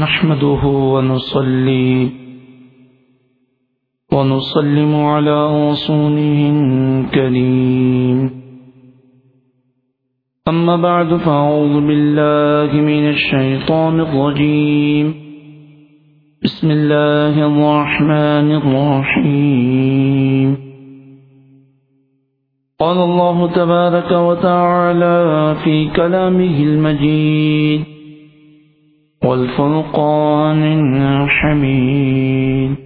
نحمده ونصلي ونسلم على رسوله الكريم. أما بعد، فأعوذ بالله من الشيطان الرجيم. بسم الله الرحمن الرحيم. قال الله تبارك وتعالى في كلامه المجيد والفرقان الحميد.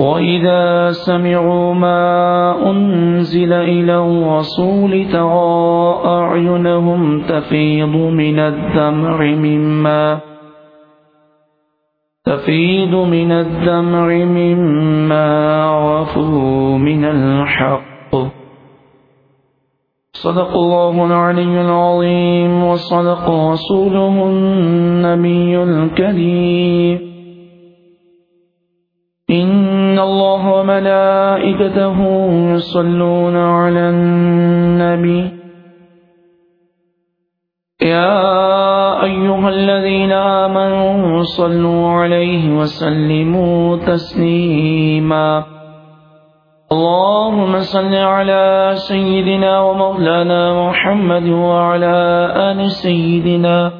وإذا سمعوا ما أنزل إلى الرسول ترى أعينهم تفيض من الدمع مما تفيض من الدمع مما عرفوا من الحق. صدق الله العلي العظيم، وصدق رسوله النبي الكريم. إن الله وملائكته يصلون على النبي. يا أيها الذين آمنوا صلوا عليه وسلموا تسليما. اللهم صل على سيدنا ومولانا محمد وعلى آل سيدنا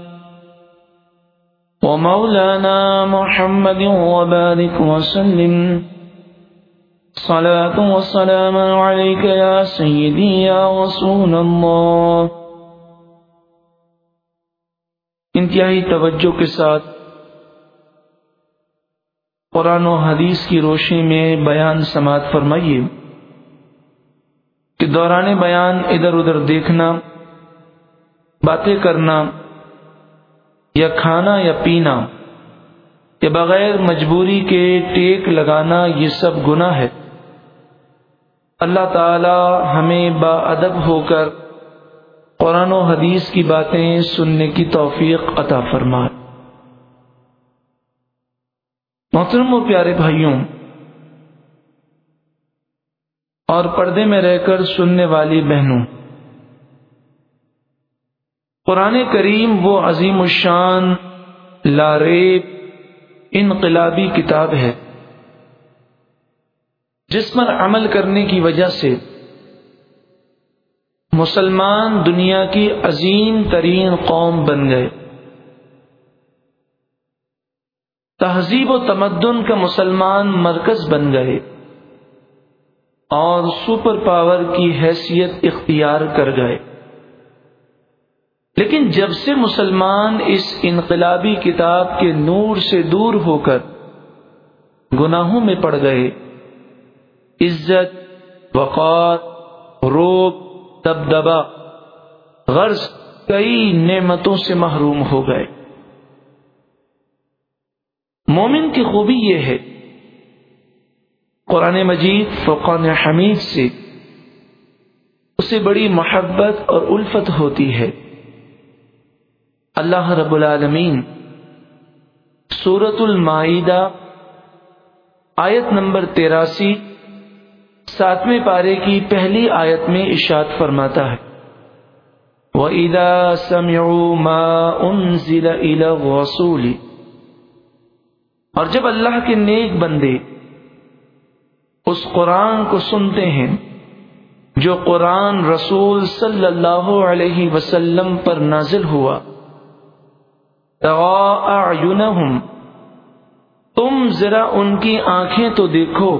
ومولانا محمد وبارك وسلم. صلاة والسلام عليك يا سيدي يا رسول الله. انتہائی توجہ کے ساتھ قرآن و حدیث کی روشنی میں بیان سماعت فرمائیے۔ کہ دوران بیان ادھر ادھر دیکھنا، باتیں کرنا، یا کھانا یا پینا، یا بغیر مجبوری کے ٹیک لگانا، یہ سب گناہ ہے۔ اللہ تعالی ہمیں با ادب ہو کر قرآن و حدیث کی باتیں سننے کی توفیق عطا فرمائے۔ محترم و پیارے بھائیوں، اور پردے میں رہ کر سننے والی بہنوں، قرآن کریم وہ عظیم الشان لاریب انقلابی کتاب ہے، جس پر عمل کرنے کی وجہ سے مسلمان دنیا کی عظیم ترین قوم بن گئے۔ تہذیب و تمدن کا مسلمان مرکز بن گئے اور سپر پاور کی حیثیت اختیار کر گئے۔ لیکن جب سے مسلمان اس انقلابی کتاب کے نور سے دور ہو کر گناہوں میں پڑ گئے، عزت، وقار، روب دبدبا غرض کئی نعمتوں سے محروم ہو گئے۔ مومن کی خوبی یہ ہے۔ قرآن مجید فقان حمید سے اسے بڑی محبت اور الفت ہوتی ہے۔ اللہ رب العالمین سورت المائدہ، آیت نمبر تیراسی، ساتویں پارے کی پہلی آیت میں اشاد فرماتا ہے۔ وَإِذَا سَمِعُوا مَا أُنزِلَ إِلَى الرَّسُولِ اور جب اللہ کے نیک بندے اس قرآن کو سنتے ہیں، جو قرآن رسول صلی اللہ علیہ وسلم پر نازل ہوا اعینہم، تم ذرا ان کی آنکھیں تو دیکھو،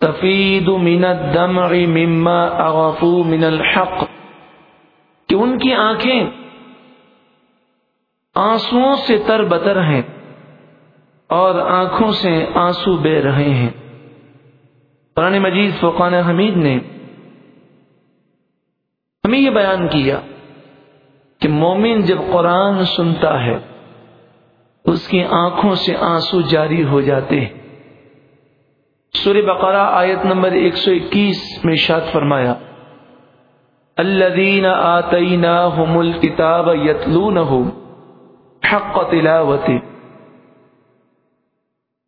تفید من الدمع مما اغفو من الحق، کہ ان کی آنکھیں آنسو سے تر بتر ہیں۔ اور آنکھوں سے آنسو بے رہے ہیں۔ قرآن مجید فقان حمید نے ہمیں یہ بیان کیا کہ مومن جب قرآن سنتا ہے، اس کی آنکھوں سے آنسو جاری ہو جاتے ہیں۔ سور بقرہ آیت نمبر ایک سو اکیس میں شاد فرمایا، الذین آتیناہم الکتاب یتلونہ حق تلاوتی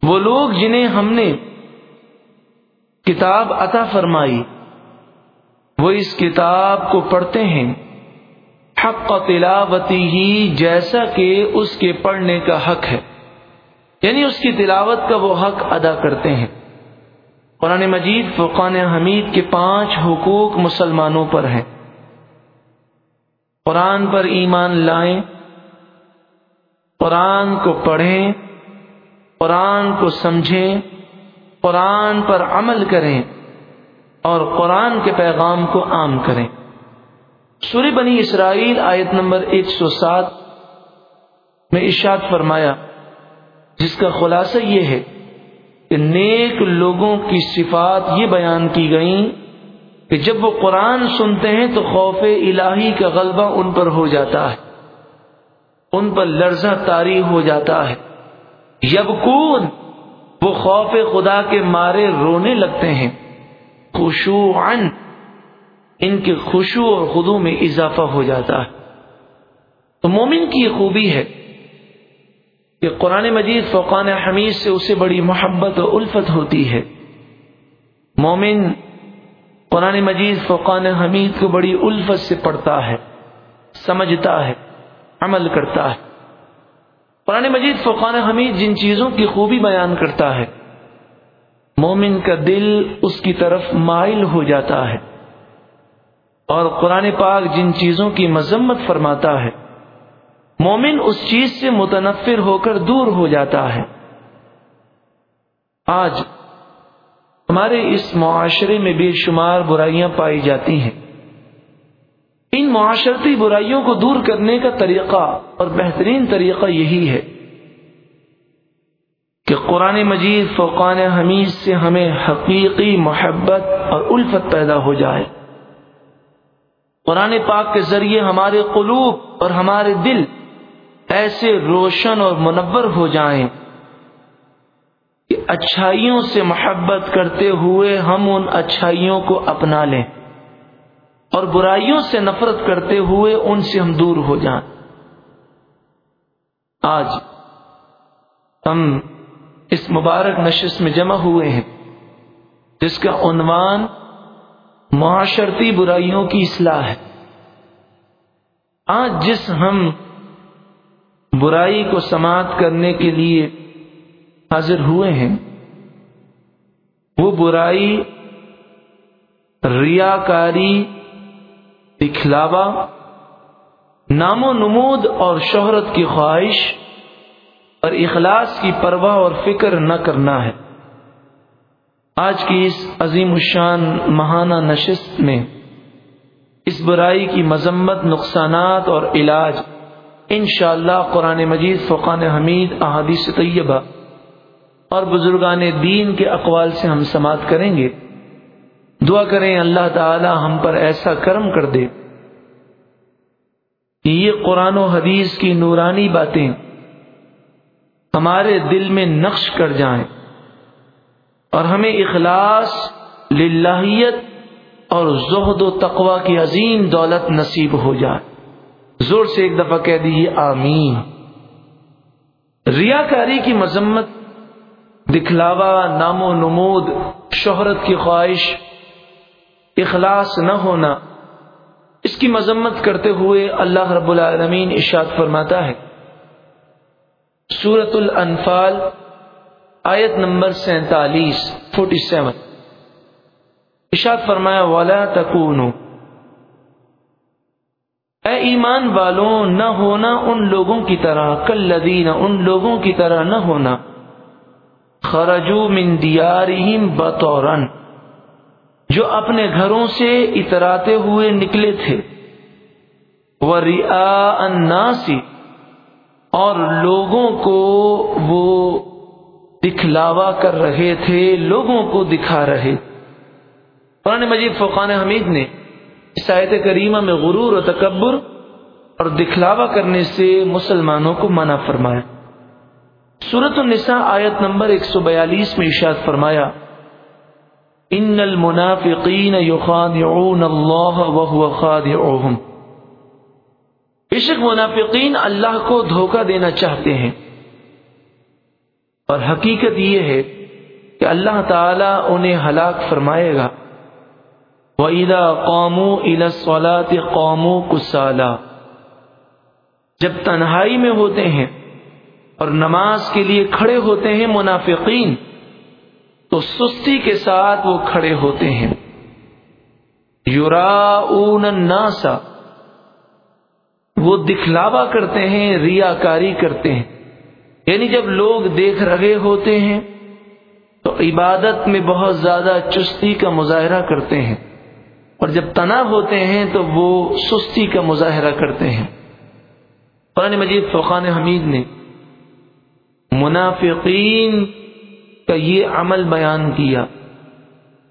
وہ لوگ جنہیں ہم نے کتاب عطا فرمائی، وہ اس کتاب کو پڑھتے ہیں۔ حق تلاوتی ہی جیسا کہ اس کے پڑھنے کا حق ہے۔ یعنی اس کی تلاوت کا وہ حق ادا کرتے ہیں۔ قرآن مجید فقان حمید کے پانچ حقوق مسلمانوں پر ہیں۔ قرآن پر ایمان لائیں، قرآن کو پڑھیں۔ قرآن کو سمجھیں، قرآن پر عمل کریں اور قرآن کے پیغام کو عام کریں۔ سوری بنی اسرائیل آیت نمبر ایک سو سات میں ارشاد فرمایا، جس کا خلاصہ یہ ہے کہ نیک لوگوں کی صفات یہ بیان کی گئیں کہ جب وہ قرآن سنتے ہیں تو خوف الہی کا غلبہ ان پر ہو جاتا ہے، ان پر لرزہ تاری ہو جاتا ہے۔ یبکون، وہ خوف خدا کے مارے رونے لگتے ہیں۔ خوشوعن ان کے خوشو اور خدو میں اضافہ ہو جاتا ہے۔ تو مومن کی یہ خوبی ہے کہ قرآن مجید فوقان حمید سے اسے بڑی محبت و الفت ہوتی ہے۔ مومن قرآن مجید فوقان حمید کو بڑی الفت سے پڑھتا ہے، سمجھتا ہے، عمل کرتا ہے۔ قرآن مجید فقان حمید جن چیزوں کی خوبی بیان کرتا ہے، مومن کا دل اس کی طرف مائل ہو جاتا ہے۔ اور قرآن پاک جن چیزوں کی مذمت فرماتا ہے، مومن اس چیز سے متنفر ہو کر دور ہو جاتا ہے۔ آج ہمارے اس معاشرے میں بے شمار برائیاں پائی جاتی ہیں۔ ان معاشرتی برائیوں کو دور کرنے کا طریقہ اور بہترین طریقہ یہی ہے کہ قرآن مجید فوقان حمید سے ہمیں حقیقی محبت اور الفت پیدا ہو جائے۔ قرآن پاک کے ذریعے ہمارے قلوب اور ہمارے دل ایسے روشن اور منور ہو جائیں کہ اچھائیوں سے محبت کرتے ہوئے ہم ان اچھائیوں کو اپنا لیں۔ اور برائیوں سے نفرت کرتے ہوئے ان سے ہم دور ہو جائیں۔ آج ہم اس مبارک نشست میں جمع ہوئے ہیں، جس کا عنوان معاشرتی برائیوں کی اصلاح ہے۔ آج جس ہم برائی کو سماعت کرنے کے لیے حاضر ہوئے ہیں، وہ برائی ریاکاری دکھلاوا نام و نمود اور شہرت کی خواہش اور اخلاص کی پرواہ اور فکر نہ کرنا ہے۔ آج کی اس عظیم الشان ماہانہ نشست میں اس برائی کی مذمت، نقصانات اور علاج انشاءاللہ اللہ قرآن مجید، فقان حمید، احادیث طیبہ اور بزرگان دین کے اقوال سے ہم سماعت کریں گے۔ دعا کریں اللہ تعالی ہم پر ایسا کرم کر دے۔ کہ یہ قرآن و حدیث کی نورانی باتیں ہمارے دل میں نقش کر جائیں اور ہمیں اخلاص، للہیت اور زہد و تقوا کی عظیم دولت نصیب ہو جائے۔ زور سے ایک دفعہ کہہ دیجیے آمین۔ ریاکاری کی مذمت، دکھلاوا نام و نمود، شہرت کی خواہش اخلاص نہ ہونا، اس کی مذمت کرتے ہوئے اللہ رب العالمین اشاد فرماتا ہے۔ سورت الانفال، آیت نمبر سینتالیس فورٹی سیون اشاد فرمایا والا تکون اے ایمان والوں نہ ہونا ان لوگوں کی طرح کل لدین ان لوگوں کی طرح نہ ہونا۔ خرجو من دیارہم بطورن جو اپنے گھروں سے اتراتے ہوئے نکلے تھے۔ وہ ریا اور لوگوں کو وہ دکھلاوا کر رہے تھے، لوگوں کو دکھا رہے۔ قرآن مجید فقان حمید نے آیت کریمہ میں غرور و تکبر اور دکھلاوا کرنے سے مسلمانوں کو منع فرمایا۔ سورت النساء آیت نمبر 142 میں اشاد فرمایا ان المنافقین یخادعون اللہ وهو خادعوهم بشک منافقین اللہ کو دھوکہ دینا چاہتے ہیں۔ اور حقیقت یہ ہے کہ اللہ تعالی انہیں ہلاک فرمائے گا۔ وَإِذَا قَامُوا إِلَى الصَّلَاةِ قَامُوا كُسَالًا جب تنہائی میں ہوتے ہیں اور نماز کے لیے کھڑے ہوتے ہیں منافقین تو سستی کے ساتھ وہ کھڑے ہوتے ہیں۔ یورا ناسا وہ دکھلاوا کرتے ہیں ریا کاری کرتے ہیں۔ یعنی جب لوگ دیکھ رہے ہوتے ہیں، تو عبادت میں بہت زیادہ چستی کا مظاہرہ کرتے ہیں۔ اور جب تناؤ ہوتے ہیں، تو وہ سستی کا مظاہرہ کرتے ہیں۔ قرآن مجید فقان حمید نے، منافقین کا یہ عمل بیان کیا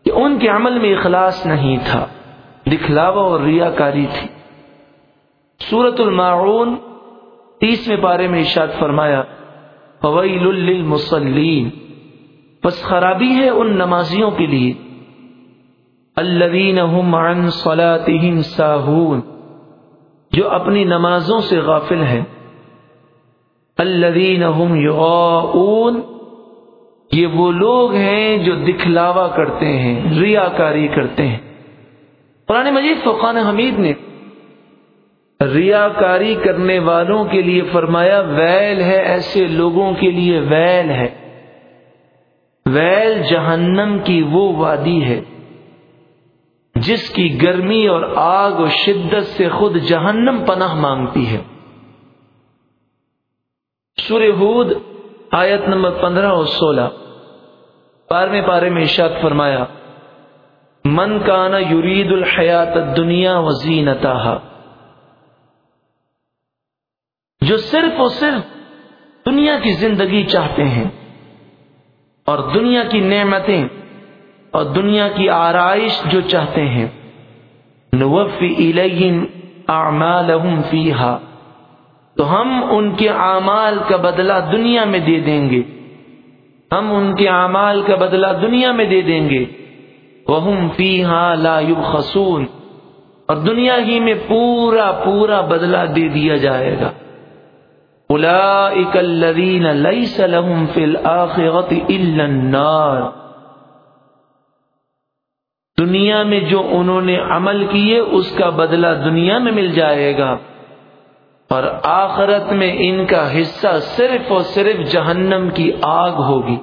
کہ ان کے عمل میں اخلاص نہیں تھا، دکھلاوا اور ریا کاری تھی۔ سورت المعون تیسویں پارے میں ارشاد فرمایا فویل للمصلین بس خرابی ہے ان نمازیوں کے لیے۔ الذین هم عن صلاتهم ساہون جو اپنی نمازوں سے غافل ہیں۔ الذین هم یغاؤون یہ وہ لوگ ہیں جو دکھلاوا کرتے ہیں، ریاکاری کرتے ہیں۔ قرآن مجید فقان حمید نے ریاکاری کرنے والوں کے لیے فرمایا، ویل ہے ایسے لوگوں کے لیے، ویل ہے۔ ویل جہنم کی وہ وادی ہے جس کی گرمی اور آگ و شدت سے خود جہنم پناہ مانگتی ہے۔ سورہ ہود، آیت نمبر پندرہ اور سولہ۔ بارہویں پارے میں اشاد فرمایا، من کانا یرید الحیات دنیا وزینتا جو صرف اور صرف دنیا کی زندگی چاہتے ہیں اور دنیا کی نعمتیں اور دنیا کی آرائش جو چاہتے ہیں، نوفی الیہم اعمالہم فیہا، تو ہم ان کے اعمال کا بدلہ دنیا میں دے دیں گے۔ ہم ان کے اعمال کا بدلہ دنیا میں دے دیں گے۔ وہم فیہا لا یبخسون اور دنیا ہی میں پورا پورا بدلہ دے دیا جائے گا۔ الذین لیس لهم فی الاخرت الا النار۔ دنیا میں جو انہوں نے عمل کیے، اس کا بدلہ دنیا میں مل جائے گا۔ اور آخرت میں ان کا حصہ صرف اور صرف جہنم کی آگ ہوگی۔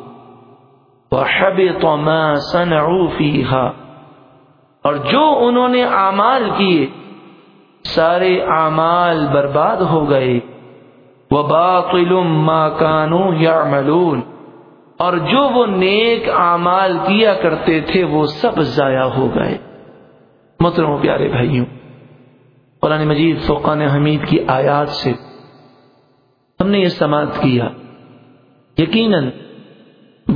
وَحَبِطَ مَا فِيهَا۔ اور جو انہوں نے اعمال کیے، سارے اعمال برباد ہو گئے۔ وباطل ما كانوا يعملون۔ اور جو وہ نیک اعمال کیا کرتے تھے، وہ سب ضائع ہو گئے۔ محترم پیارے بھائیوں قرآن مجید فقان حمید کی آیات سے ہم نے یہ سماعت کیا۔ یقیناً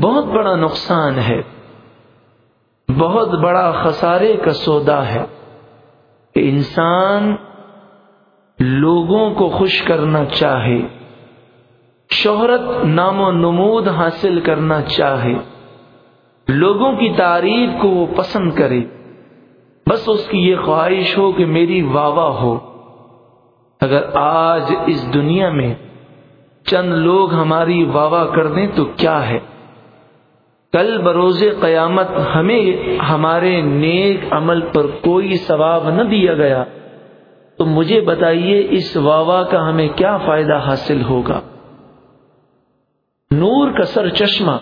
بہت بڑا نقصان ہے۔ بہت بڑا خسارے کا سودا ہے کہ انسان لوگوں کو خوش کرنا چاہے، شہرت، نام و نمود حاصل کرنا چاہے، لوگوں کی تعریف کو وہ پسند کرے۔ بس اس کی یہ خواہش ہو کہ میری واہ ہو۔ اگر آج اس دنیا میں چند لوگ ہماری واہ کر دیں تو کیا ہے؟ کل بروز قیامت ہمیں ہمارے نیک عمل پر کوئی ثواب نہ دیا گیا، تو مجھے بتائیے اس واوا کا ہمیں کیا فائدہ حاصل ہوگا؟ نور کا سر چشمہ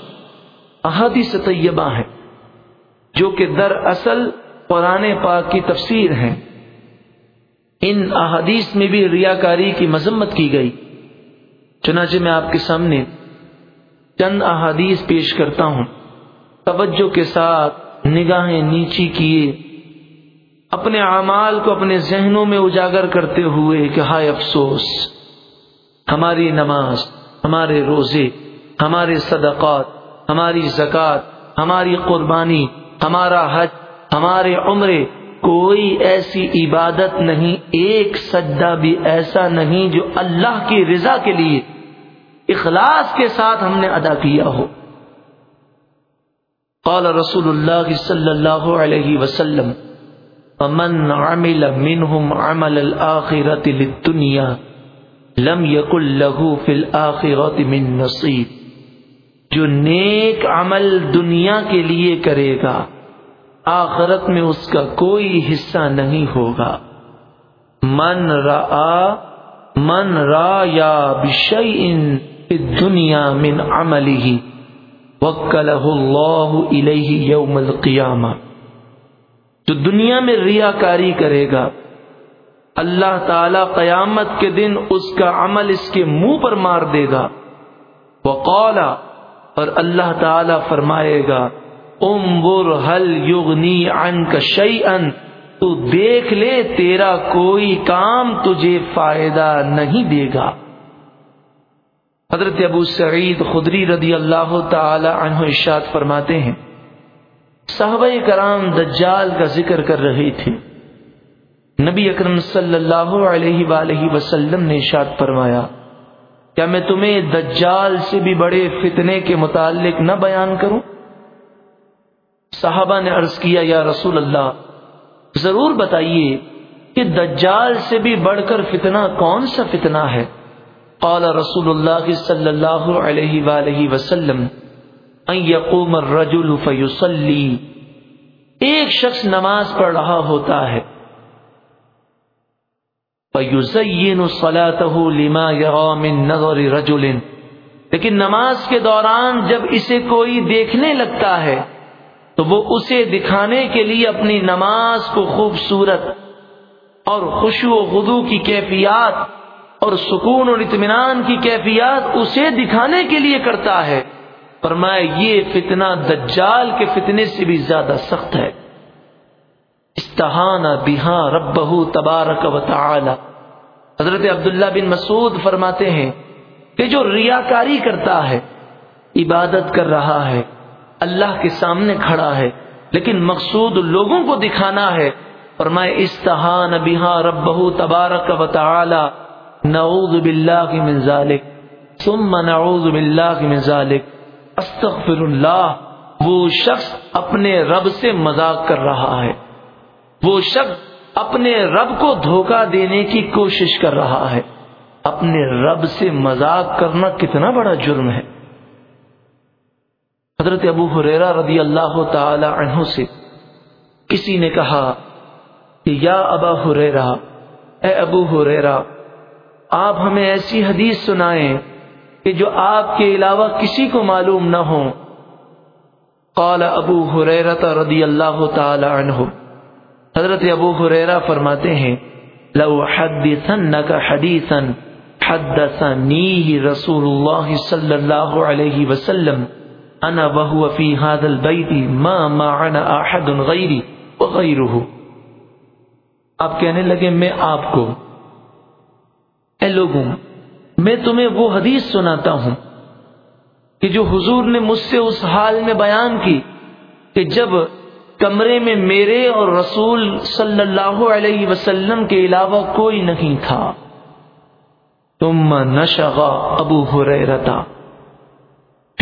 احادیث طیبہ ہے، جو کہ در اصل قرآن پاک کی تفسیر ہے۔ ان احادیث میں بھی ریاکاری کی مذمت کی گئی۔ چنانچہ میں آپ کے سامنے چند احادیث پیش کرتا ہوں۔ توجہ کے ساتھ نگاہیں نیچی کیے۔ اپنے اعمال کو اپنے ذہنوں میں اجاگر کرتے ہوئے کہ ہائے افسوس، ہماری نماز، ہمارے روزے، ہمارے صدقات، ہماری زکوٰۃ، ہماری قربانی، ہمارا حج ہمارے عمرے کوئی ایسی عبادت نہیں، ایک سجدہ بھی ایسا نہیں جو اللہ کی رضا کے لیے اخلاص کے ساتھ ہم نے ادا کیا ہو۔ قال رسول اللہ صلی اللہ علیہ وسلم، فمن عمل منهم عمل الآخرة للدنيا لم يكن له في الآخرة من نصيب جو نیک عمل دنیا کے لیے کرے گا آخرت میں اس کا کوئی حصہ نہیں ہوگا۔ من را من را یا بشیء فی الدنیا من عمله وکلہ اللہ الیہ یوم القیامہ جو دنیا میں ریاکاری کرے گا، اللہ تعالی قیامت کے دن اس کا عمل اس کے منہ پر مار دے گا۔ وقالا، اور اللہ تعالی فرمائے گا امبر حل یغنی ان کا شعی ان تو دیکھ لے تیرا کوئی کام تجھے فائدہ نہیں دے گا۔ حضرت ابو سعید خدری رضی اللہ تعالی عنہ ارشاد فرماتے ہیں، صحابہ کرام دجال کا ذکر کر رہے تھے۔ نبی اکرم صلی اللہ علیہ وآلہ وسلم نے ارشاد فرمایا، کیا میں تمہیں دجال سے بھی بڑے فتنے کے متعلق نہ بیان کروں؟ صحابہ نے عرض کیا، یا رسول اللہ، ضرور بتائیے کہ دجال سے بھی بڑھ کر فتنہ کون سا فتنہ ہے؟ قال رسول اللہ صلی اللہ علیہ وآلہ وسلم، ان یقوم الرجل فیصلی. ایک شخص نماز پڑھ رہا ہوتا ہے، فیزین صلاته لما یرا من نظر رجل، لیکن نماز کے دوران جب اسے کوئی دیکھنے لگتا ہے تو وہ اسے دکھانے کے لیے اپنی نماز کو خوبصورت اور خوشو و غدو کی کیفیات اور سکون اور اطمینان کی کیفیات اسے دکھانے کے لیے کرتا ہے۔ فرمائے یہ فتنہ دجال کے فتنے سے بھی زیادہ سخت ہے۔ استحانہ بہا رب تبارک و تعالی۔ حضرت عبداللہ بن مسعود فرماتے ہیں کہ جو ریاکاری کرتا ہے، عبادت کر رہا ہے۔ اللہ کے سامنے کھڑا ہے، لیکن مقصود لوگوں کو دکھانا ہے۔ فرمائے استحان بہا رب تبارک و تعالی، نعوذ باللہ من ذالک۔ ثم نعوذ باللہ من ذالک۔ استغفر اللہ وہ شخص اپنے رب سے مذاق کر رہا ہے۔ وہ شخص اپنے رب کو دھوکہ دینے کی کوشش کر رہا ہے۔ اپنے رب سے مذاق کرنا کتنا بڑا جرم ہے۔ حضرت ابو حریرا رضی اللہ تعالی عنہ سے کسی نے کہا کہ یا ابا حریرا اے ابو حریرا آپ ہمیں ایسی حدیث سنائیں کہ جو آپ کے علاوہ کسی کو معلوم نہ ہو قال ابو حریرت رضی اللہ تعالی عنہ۔ حضرت ابو حریرا فرماتے ہیں، لو حدثنك حدیثا حدثنیه رسول اللہ صلی اللہ علیہ وسلم۔ انا وهو في هذا البيت ما معنا احد غيري وغيره. آپ کہنے لگے، میں آپ کو۔ اے لوگوں، میں تمہیں وہ حدیث سناتا ہوں کہ جو حضور نے مجھ سے اس حال میں بیان کی کہ جب کمرے میں میرے اور رسول صلی اللہ علیہ وسلم کے علاوہ کوئی نہیں تھا۔ تم نشغا ابو حریرتا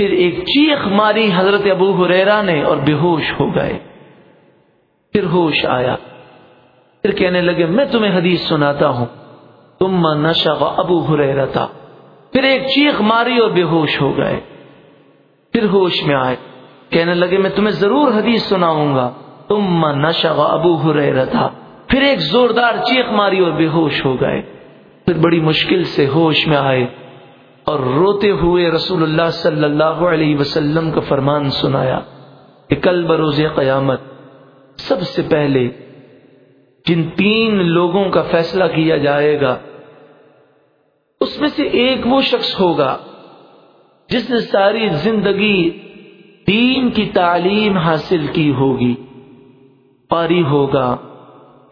پھر ایک چیخ ماری حضرت ابو حریرا نے اور بے ہوش ہو گئے۔ پھر ہوش آیا۔ پھر کہنے لگے، میں تمہیں حدیث سناتا ہوں۔ تم نشغا ابو حریرتا پھر ایک چیخ ماری اور بے ہوش ہو گئے۔ پھر ہوش میں آئے۔ کہنے لگے، میں تمہیں ضرور حدیث سناؤں گا۔ تم نشغ ابو ہر تھا پھر ایک زوردار چیخ ماری اور بے ہوش ہو گئے۔ پھر بڑی مشکل سے ہوش میں آئے۔ اور روتے ہوئے رسول اللہ صلی اللہ علیہ وسلم کا فرمان سنایا کہ کل بروز قیامت سب سے پہلے جن تین لوگوں کا فیصلہ کیا جائے گا، اس میں سے ایک وہ شخص ہوگا جس نے ساری زندگی دین کی تعلیم حاصل کی ہوگی، قاری ہوگا،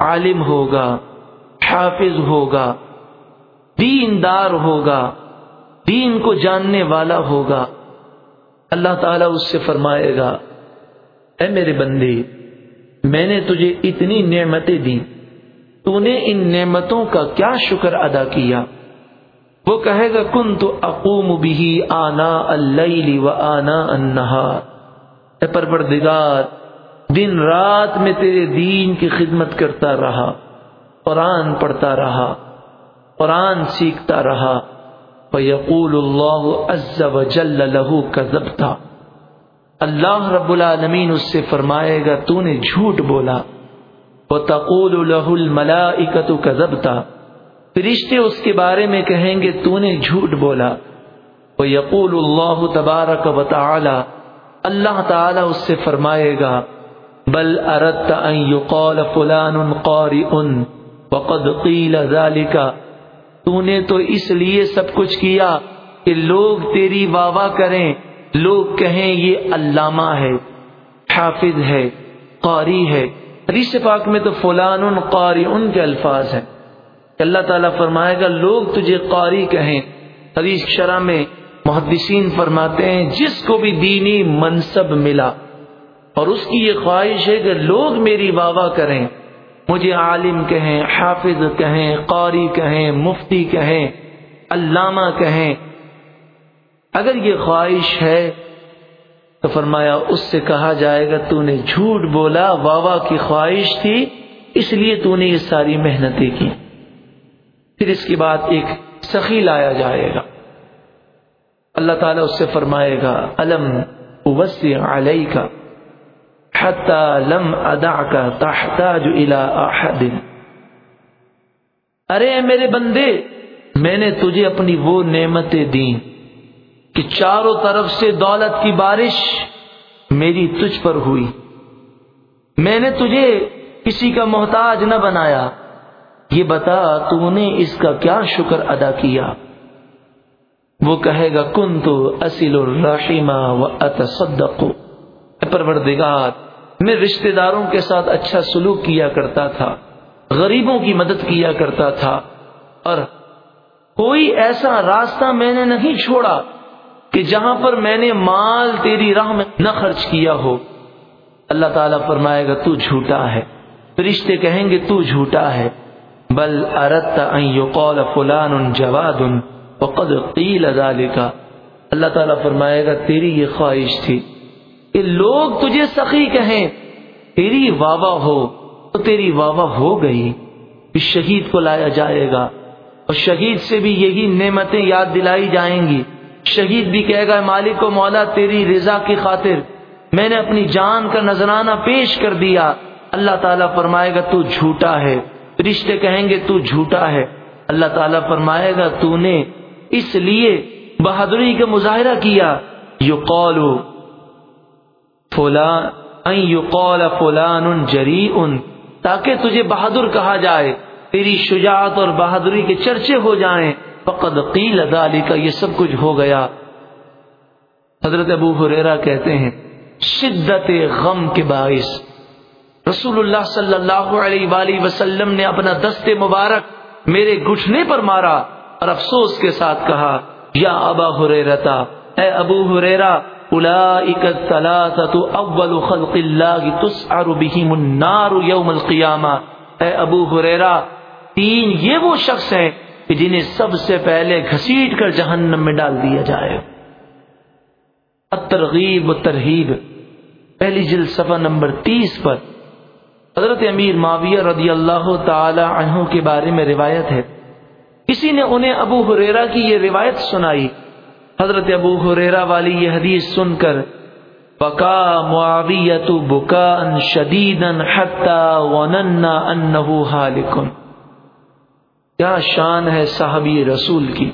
عالم ہوگا، حافظ ہوگا، دیندار ہوگا۔ دین کو جاننے والا ہوگا۔ اللہ تعالیٰ اس سے فرمائے گا، اے میرے بندے، میں نے تجھے اتنی نعمتیں دی تو نے ان نعمتوں کا کیا شکر ادا کیا؟ وہ کہے گا کن تو اقوم بھی آنا اللہ و آنا انہار اے پروردگار، دن رات میں تیرے دین کی خدمت کرتا رہا، قرآن پڑھتا رہا، قرآن سیکھتا رہا۔ یقول اللہ عز و جل لہو کا اللہ رب العالمین اس سے فرمائے گا تو نے جھوٹ بولا۔ وہ تقول لہ الملا کا فرشتے اس کے بارے میں کہیں گے تو نے جھوٹ بولا۔ وہ یقول اللہ تبارک و تعالی اللہ تعالی اس سے فرمائے گا، بل اردت ان يقال فلان قارئ وقد قیل ذلك تو نے تو اس لیے سب کچھ کیا کہ لوگ تیری واہ واہ کریں لوگ کہیں یہ علامہ ہے حافظ ہے قاری ہے حدیث پاک میں تو فلان قاری ان کے الفاظ ہیں اللہ تعالیٰ فرمائے گا لوگ تجھے قاری کہیں حدیث شرح میں محدثین فرماتے ہیں جس کو بھی دینی منصب ملا اور اس کی یہ خواہش ہے کہ لوگ میری واہ واہ کریں مجھے عالم کہیں، حافظ کہیں، قاری کہیں، مفتی کہیں، علامہ کہیں۔ اگر یہ خواہش ہے، تو فرمایا، اس سے کہا جائے گا تو نے جھوٹ بولا واوا کی خواہش تھی، اس لیے تو نے یہ ساری محنتیں کی پھر اس کے بعد ایک سخی لایا جائے گا۔ اللہ تعالیٰ اس سے فرمائے گا علم وسی علیہ کا حتی لم ادا کا تحتاج الى احد ارے میرے بندے، میں نے تجھے اپنی وہ نعمتیں دیں کہ چاروں طرف سے دولت کی بارش میری تجھ پر ہوئی۔ میں نے تجھے کسی کا محتاج نہ بنایا۔ یہ بتا، تو نے اس کا کیا شکر ادا کیا؟ وہ کہے گا کن تو اصل الرحیمہ و اتصدق۔ پروردگار، میں رشتہ داروں کے ساتھ اچھا سلوک کیا کرتا تھا، غریبوں کی مدد کیا کرتا تھا، اور کوئی ایسا راستہ میں نے نہیں چھوڑا کہ جہاں پر میں نے مال تیری راہ میں نہ خرچ کیا ہو۔ اللہ تعالیٰ فرمائے گا، تو جھوٹا ہے۔ رشتے کہیں گے، تو جھوٹا ہے۔ بل ارت قول فلان جواد وقد قیل ذلك اللہ تعالیٰ فرمائے گا، تیری یہ خواہش تھی۔ کہ لوگ تجھے سخی کہیں، تیری واہ ہو، تو تیری واہ ہو گئی اس شہید کو لایا جائے گا۔ اور شہید سے بھی یہی نعمتیں یاد دلائی جائیں گی۔ شہید بھی کہے گا، مالک و مولا، تیری رضا کی خاطر میں نے اپنی جان کا نذرانہ پیش کر دیا۔ اللہ تعالیٰ فرمائے گا، تو جھوٹا ہے۔ رشتے کہیں گے، تو جھوٹا ہے۔ اللہ تعالیٰ فرمائے گا، تو نے اس لیے بہادری کا مظاہرہ کیا۔ یو قولو فلان یو فلان جری ان تاکہ تجھے بہادر کہا جائے، تیری شجاعت اور بہادری کے چرچے ہو جائیں۔ فقد قیل ذالک یہ سب کچھ ہو گیا۔ حضرت ابو حریرہ کہتے ہیں، شدت غم کے باعث۔ رسول اللہ صلی اللہ علیہ وآلہ وسلم نے اپنا دست مبارک میرے گھٹنے پر مارا اور افسوس کے ساتھ کہا، یا ابا حریرتا اے ابو حریرہ اولئک الثلاثه اول خلق اللہ تسعر بهم النار یوم القیامہ اے ابو حریرہ تین یہ وہ شخص ہیں کہ جنہیں سب سے پہلے گھسیٹ کر جہنم میں ڈال دیا جائے۔ ترغیب و ترہیب پہلی جل صفحہ نمبر تیس پر۔ حضرت امیر معاویہ رضی اللہ تعالی عنہ کے بارے میں روایت ہے۔ کسی نے انہیں ابو حریرا کی یہ روایت سنائی۔ حضرت ابو حریرا والی یہ حدیث سن کر بکا معاویت بکا ان شدید انہو حالکن۔ کیا شان ہے صحابی رسول کی۔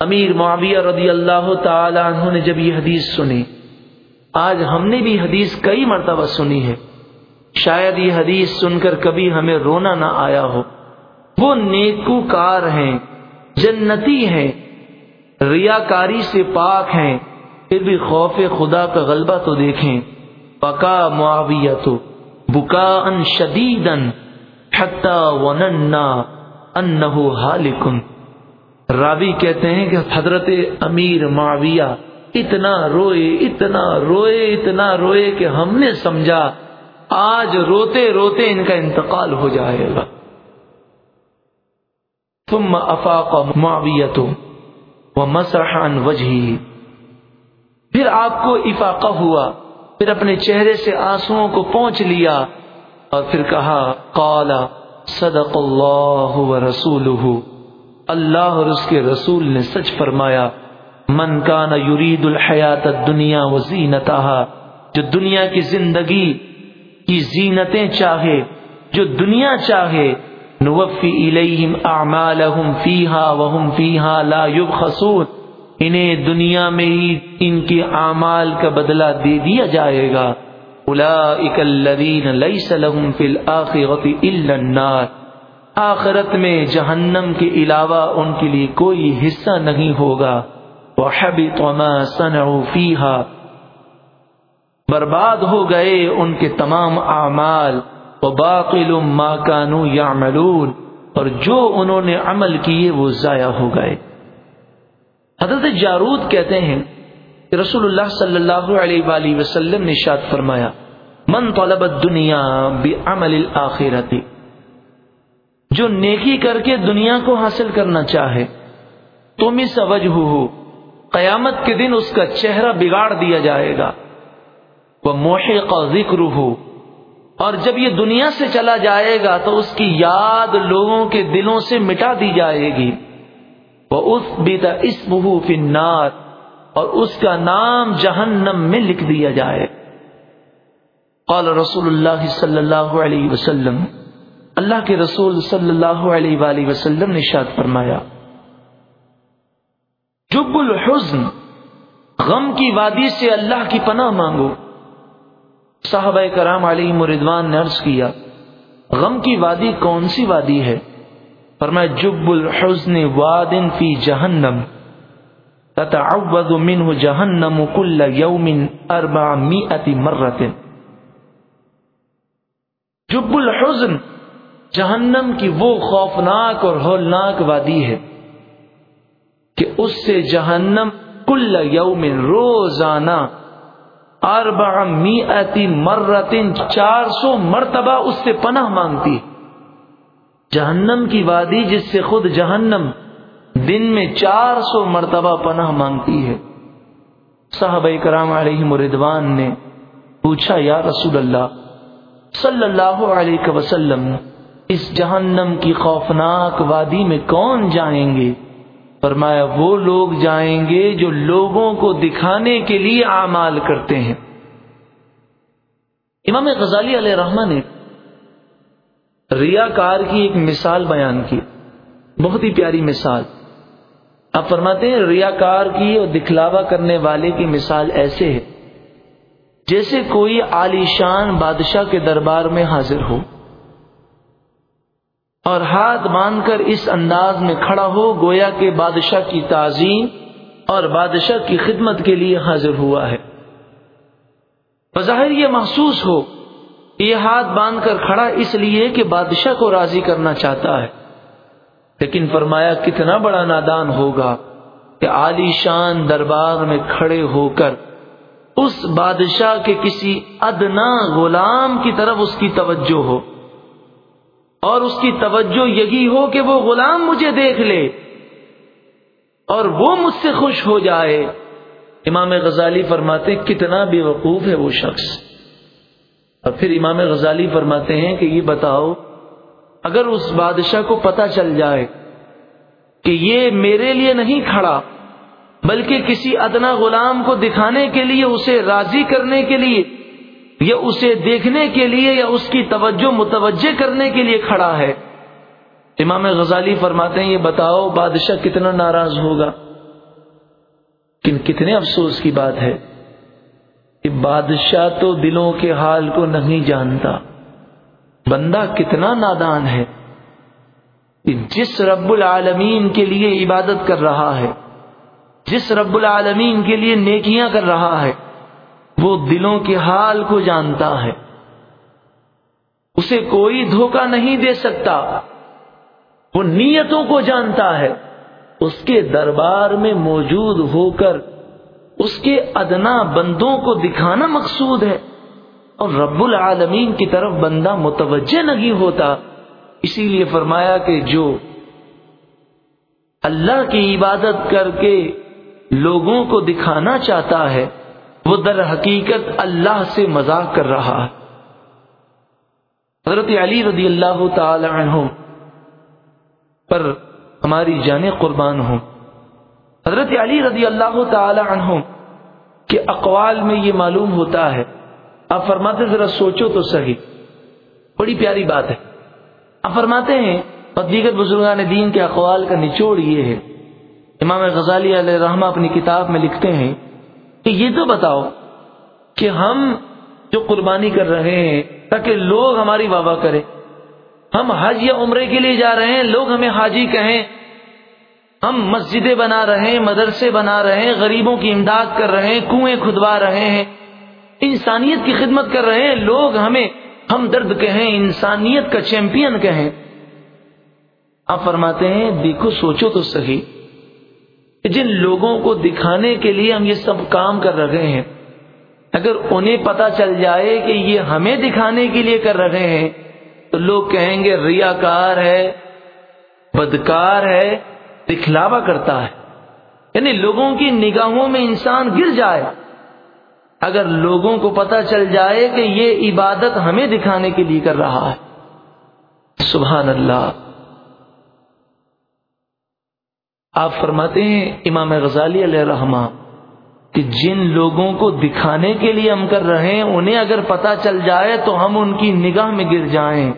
امیر معاویہ رضی اللہ تعالی عنہ نے جب یہ حدیث سنی، آج ہم نے بھی حدیث کئی مرتبہ سنی ہے۔ شاید یہ حدیث سن کر کبھی ہمیں رونا نہ آیا ہو۔ وہ نیکو کار ہیں، جنتی ہیں۔ ریاکاری سے پاک ہیں، پھر بھی خوف خدا کا غلبہ تو دیکھیں۔ پکا معاویہ تو بکا ان شدید وننا انہو حالکن۔ راوی کہتے ہیں کہ حضرت امیر معاویہ اتنا روئے اتنا روئے اتنا روئے کہ ہم نے سمجھا، آج روتے روتے ان کا انتقال ہو جائے گا۔ ثم افاق معاویت و مسرحان وجہی۔ پھر آپ کو افاقہ ہوا، پھر اپنے چہرے سے آنسوؤں کو پہنچ لیا اور پھر کہا قالا صدق اللہ و رسول اللہ اور اس کے رسول نے سچ فرمایا، من کان یرید الحیات دنیا و زینتہا، جو دنیا کی زندگی کی زینتیں چاہے، جو دنیا چاہے نوفی الیہم اعمالہم فیہا وہم فیہا لا یبخسون۔ انہیں دنیا میں ہی ان کے اعمال کا بدلہ دے دیا جائے گا۔ اولئک الذین لیس لهم فی الاخرۃ الا النار۔ آخرت میں جہنم کے علاوہ ان کے لیے کوئی حصہ نہیں ہوگا۔ وحبط ما صنعوا فیہا۔ برباد ہو گئے ان کے تمام اعمال۔ وباطل ما كانوا يعملون، اور جو انہوں نے عمل کیے وہ ضائع ہو گئے۔ حضرت جارود کہتے ہیں کہ رسول اللہ صلی اللہ علیہ وآلہ وسلم نے شاد فرمایا، من طلب الدنیا بعمل الاخرت جو نیکی کر کے دنیا کو حاصل کرنا چاہے، تم اس وجہ ہو، قیامت کے دن اس کا چہرہ بگاڑ دیا جائے گا۔ وہ موحے کا ذکر ہو اور جب یہ دنیا سے چلا جائے گا تو اس کی یاد لوگوں کے دلوں سے مٹا دی جائے گی۔ وہ اس بیتا اس بہو فنار اور اس کا نام جہنم میں لکھ دیا جائے۔ قال رسول اللہ صلی اللہ علیہ وسلم۔ اللہ کے رسول صلی اللہ علیہ وآلہ وسلم نے شاد فرمایا۔ جب الحزن۔ غم کی وادی سے اللہ کی پناہ مانگو۔ صاحب کرام علیہ مردوان نے عرض کیا، غم کی وادی کون سی وادی ہے؟ فرمایا، جب الحزن واد فی جہنم، تتعوذ منه جہنم کل یوم اربعمائت مرت. جب الحزن جہنم کی وہ خوفناک اور ہولناک وادی ہے کہ اس سے جہنم کل یوم روزانہ اربع میتی مرتن چار سو مرتبہ اس سے پناہ مانگتی جہنم کی وادی جس سے خود جہنم دن میں چار سو مرتبہ پناہ مانگتی ہے۔ صاحب کرام علیہ مردوان نے پوچھا، یا رسول اللہ، صلی اللہ علیہ وسلم، اس جہنم کی خوفناک وادی میں کون جائیں گے؟ فرمایا، وہ لوگ جائیں گے جو لوگوں کو دکھانے کے لیے اعمال کرتے ہیں۔ امام غزالی علیہ رحمان نے ریا کار کی ایک مثال بیان کی، بہت ہی پیاری مثال۔ آپ فرماتے ہیں ریا کار کی اور دکھلاوا کرنے والے کی مثال ایسے ہے، جیسے کوئی عالیشان بادشاہ کے دربار میں حاضر ہو۔ اور ہاتھ باندھ کر اس انداز میں کھڑا ہو، گویا کے بادشاہ کی تعظیم اور بادشاہ کی خدمت کے لیے حاضر ہوا ہے۔ بظاہر یہ محسوس ہو کہ یہ ہاتھ باندھ کر کھڑا اس لیے کہ بادشاہ کو راضی کرنا چاہتا ہے۔ لیکن فرمایا، کتنا بڑا نادان ہوگا کہ عالی شان دربار میں کھڑے ہو کر اس بادشاہ کے کسی ادنا غلام کی طرف اس کی توجہ ہو۔ اور اس کی توجہ یہی ہو کہ وہ غلام مجھے دیکھ لے اور وہ مجھ سے خوش ہو جائے۔ امام غزالی فرماتے کتنا بے وقوف ہے وہ شخص۔ اور پھر امام غزالی فرماتے ہیں کہ یہ بتاؤ، اگر اس بادشاہ کو پتا چل جائے کہ یہ میرے لیے نہیں کھڑا، بلکہ کسی ادنا غلام کو دکھانے کے لیے، اسے راضی کرنے کے لیے یا اسے دیکھنے کے لیے یا اس کی توجہ متوجہ کرنے کے لیے کھڑا ہے۔ امام غزالی فرماتے ہیں، یہ بتاؤ بادشاہ کتنا ناراض ہوگا۔ کن، کتنے افسوس کی بات ہے۔ کہ بادشاہ تو دلوں کے حال کو نہیں جانتا۔ بندہ کتنا نادان ہے۔ کہ جس رب العالمین کے لیے عبادت کر رہا ہے، جس رب العالمین کے لیے نیکیاں کر رہا ہے۔ وہ دلوں کے حال کو جانتا ہے۔ اسے کوئی دھوکہ نہیں دے سکتا۔ وہ نیتوں کو جانتا ہے۔ اس کے دربار میں موجود ہو کر اس کے ادنا بندوں کو دکھانا مقصود ہے۔ اور رب العالمین کی طرف بندہ متوجہ نہیں ہوتا۔ اسی لیے فرمایا کہ جو اللہ کی عبادت کر کے لوگوں کو دکھانا چاہتا ہے وہ در حقیقت اللہ سے مذاق کر رہا ہے۔ حضرت علی رضی اللہ تعالی عنہ پر ہماری جانیں قربان ہوں۔ حضرت علی رضی اللہ تعالی عنہ کے اقوال میں یہ معلوم ہوتا ہے۔ آپ فرماتے ذرا سوچو تو صحیح۔ بڑی پیاری بات ہے۔ اب فرماتے ہیں، اور دیگر بزرگان دین کے اقوال کا نچوڑ یہ ہے۔ امام غزالی علیہ رحمہ اپنی کتاب میں لکھتے ہیں کہ یہ تو بتاؤ کہ ہم جو قربانی کر رہے ہیں تاکہ لوگ ہماری واہ واہ کریں۔ ہم حج یا عمرے کے لیے جا رہے ہیں، لوگ ہمیں حاجی کہیں۔ ہم مسجدیں بنا رہے ہیں، مدرسے بنا رہے ہیں، غریبوں کی امداد کر رہے ہیں، کنویں کھدوا رہے ہیں۔ انسانیت کی خدمت کر رہے ہیں، لوگ ہمیں ہم درد کہیں، انسانیت کا چیمپئن کہیں۔ آپ فرماتے ہیں، دیکھو، سوچو تو صحیح۔ جن لوگوں کو دکھانے کے لیے ہم یہ سب کام کر رہے ہیں، اگر انہیں پتا چل جائے کہ یہ ہمیں دکھانے کے لیے کر رہے ہیں، تو لوگ کہیں گے، ریاکار ہے، بدکار ہے، دکھلاوا کرتا ہے۔ یعنی لوگوں کی نگاہوں میں انسان گر جائے۔ اگر لوگوں کو پتا چل جائے کہ یہ عبادت ہمیں دکھانے کے لیے کر رہا ہے۔ سبحان اللہ۔ آپ فرماتے ہیں امام غزالی علیہ رحمٰ کہ جن لوگوں کو دکھانے کے لیے ہم کر رہے ہیں، انہیں اگر پتا چل جائے تو ہم ان کی نگاہ میں گر جائیں۔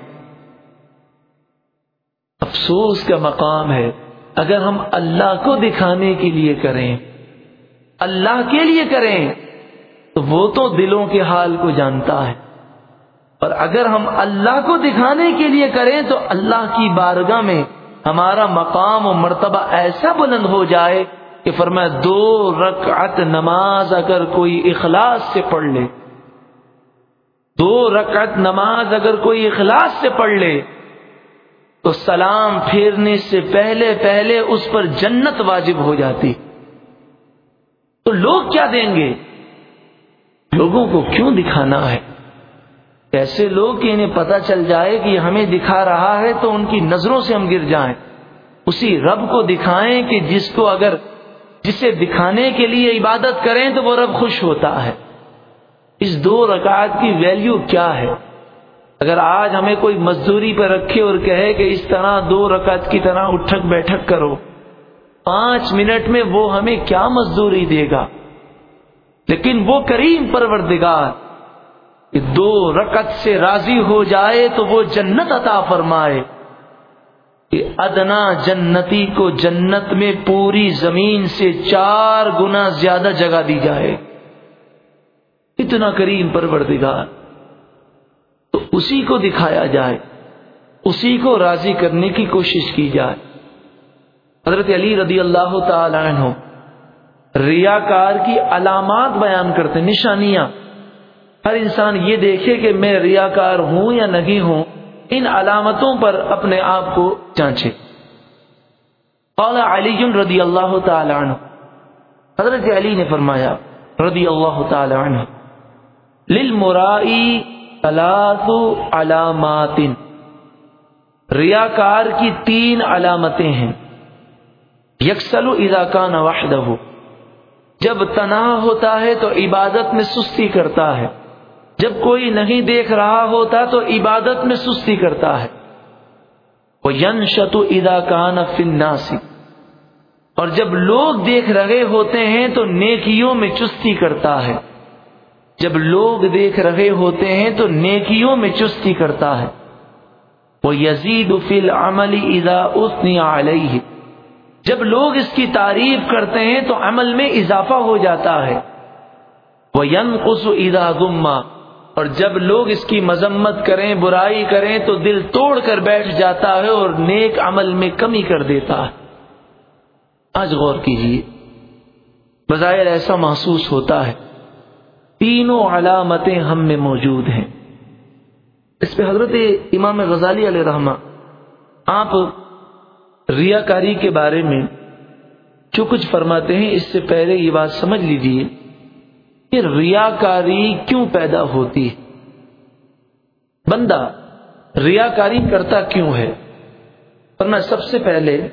افسوس کا مقام ہے۔ اگر ہم اللہ کو دکھانے کے لیے کریں، اللہ کے لیے کریں، تو وہ تو دلوں کے حال کو جانتا ہے۔ اور اگر ہم اللہ کو دکھانے کے لیے کریں، تو اللہ کی بارگاہ میں ہمارا مقام و مرتبہ ایسا بلند ہو جائے کہ فرمایا دو رکعت نماز اگر کوئی اخلاص سے پڑھ لے، دو رکعت نماز اگر کوئی اخلاص سے پڑھ لے، تو سلام پھیرنے سے پہلے پہلے اس پر جنت واجب ہو جاتی۔ تو لوگ کیا دیں گے؟ لوگوں کو کیوں دکھانا ہے؟ ایسے لوگ کہ انہیں پتا چل جائے کہ ہمیں دکھا رہا ہے تو ان کی نظروں سے ہم گر جائیں۔ اسی رب کو دکھائیں کہ جس کو اگر جسے دکھانے کے لیے عبادت کریں تو وہ رب خوش ہوتا ہے۔ اس دو رکعت کی ویلیو کیا ہے؟ اگر آج ہمیں کوئی مزدوری پہ رکھے اور کہے کہ اس طرح دو رکعت کی طرح اٹھک بیٹھک کرو، پانچ منٹ میں وہ ہمیں کیا مزدوری دے گا؟ لیکن وہ کریم پروردگار دو رکعت سے راضی ہو جائے تو وہ جنت عطا فرمائے۔ کہ ادنا جنتی کو جنت میں پوری زمین سے چار گنا زیادہ جگہ دی جائے۔ اتنا کریم پروردگار۔ تو اسی کو دکھایا جائے۔ اسی کو راضی کرنے کی کوشش کی جائے۔ حضرت علی رضی اللہ تعالی عنہ ریاکار کی علامات بیان کرتے نشانیاں۔ ہر انسان یہ دیکھے کہ میں ریاکار ہوں یا نہیں ہوں، ان علامتوں پر اپنے آپ کو جانچے۔ قال علی رضی اللہ تعالی عنہ، حضرت علی نے فرمایا، رضی اللہ تعالی عنہ، للمرائی ثلاث علامات۔ ریاکار کی تین علامتیں ہیں۔ یکسل اذا کان وحدہ جب تنہا ہوتا ہے تو عبادت میں سستی کرتا ہے۔ جب کوئی نہیں دیکھ رہا ہوتا تو عبادت میں سستی کرتا ہے۔ وہ ین شتو ادا کان فناسی اور جب لوگ دیکھ رہے ہوتے ہیں تو نیکیوں میں چستی کرتا ہے۔ جب لوگ دیکھ رہے ہوتے ہیں تو نیکیوں میں چستی کرتا ہے۔ وہ یزید فل عملی ادا اسنی علیہ جب لوگ اس کی تعریف کرتے ہیں تو عمل میں اضافہ ہو جاتا ہے۔ وہ ین قسو ادا گما اور جب لوگ اس کی مذمت کریں، برائی کریں، تو دل توڑ کر بیٹھ جاتا ہے اور نیک عمل میں کمی کر دیتا ہے۔ آج غور کیجیے بظاہر ایسا محسوس ہوتا ہے، تینوں علامتیں ہم میں موجود ہیں۔ اس پہ حضرت امام غزالی علیہ رحمہ، آپ ریاکاری کے بارے میں جو کچھ فرماتے ہیں۔ اس سے پہلے یہ بات سمجھ لیجیے کہ ریاکاری کیوں پیدا ہوتی ہے؟ بندہ ریاکاری کرتا کیوں ہے؟ ورنہ سب سے پہلے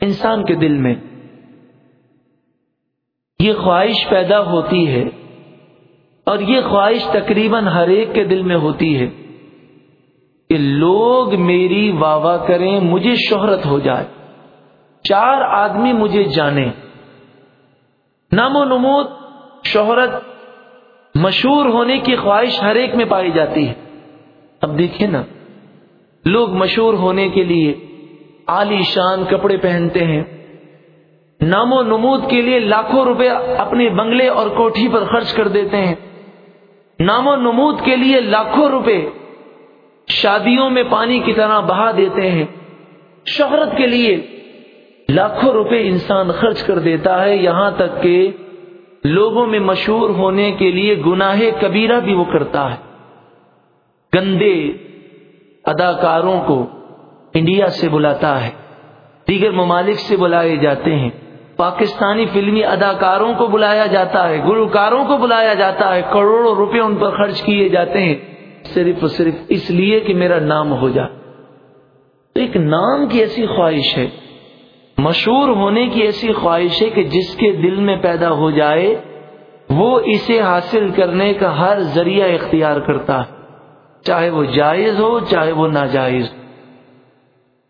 انسان کے دل میں یہ خواہش پیدا ہوتی ہے اور یہ خواہش تقریباً ہر ایک کے دل میں ہوتی ہے کہ لوگ میری واہ واہ کریں، مجھے شہرت ہو جائے۔ چار آدمی مجھے جانے نام و نمود شہرت مشہور ہونے کی خواہش ہر ایک میں پائی جاتی ہے۔ اب دیکھیے نا، لوگ مشہور ہونے کے لیے عالی شان کپڑے پہنتے ہیں۔ نام و نمود کے لیے لاکھوں روپے اپنے بنگلے اور کوٹھی پر خرچ کر دیتے ہیں۔ نام و نمود کے لیے لاکھوں روپے شادیوں میں پانی کی طرح بہا دیتے ہیں۔ شہرت کے لیے لاکھوں روپے انسان خرچ کر دیتا ہے۔ یہاں تک کہ لوگوں میں مشہور ہونے کے لیے گناہ کبیرہ بھی وہ کرتا ہے۔ گندے اداکاروں کو انڈیا سے بلاتا ہے، دیگر ممالک سے بلائے جاتے ہیں۔ پاکستانی فلمی اداکاروں کو بلایا جاتا ہے، گلوکاروں کو بلایا جاتا ہے، کروڑوں روپے ان پر خرچ کیے جاتے ہیں۔ صرف صرف اس لیے کہ میرا نام ہو جائے۔ تو ایک نام کی ایسی خواہش ہے۔ مشہور ہونے کی ایسی خواہش ہے کہ جس کے دل میں پیدا ہو جائے، وہ اسے حاصل کرنے کا ہر ذریعہ اختیار کرتا ہے۔ چاہے وہ جائز ہو، چاہے وہ ناجائز۔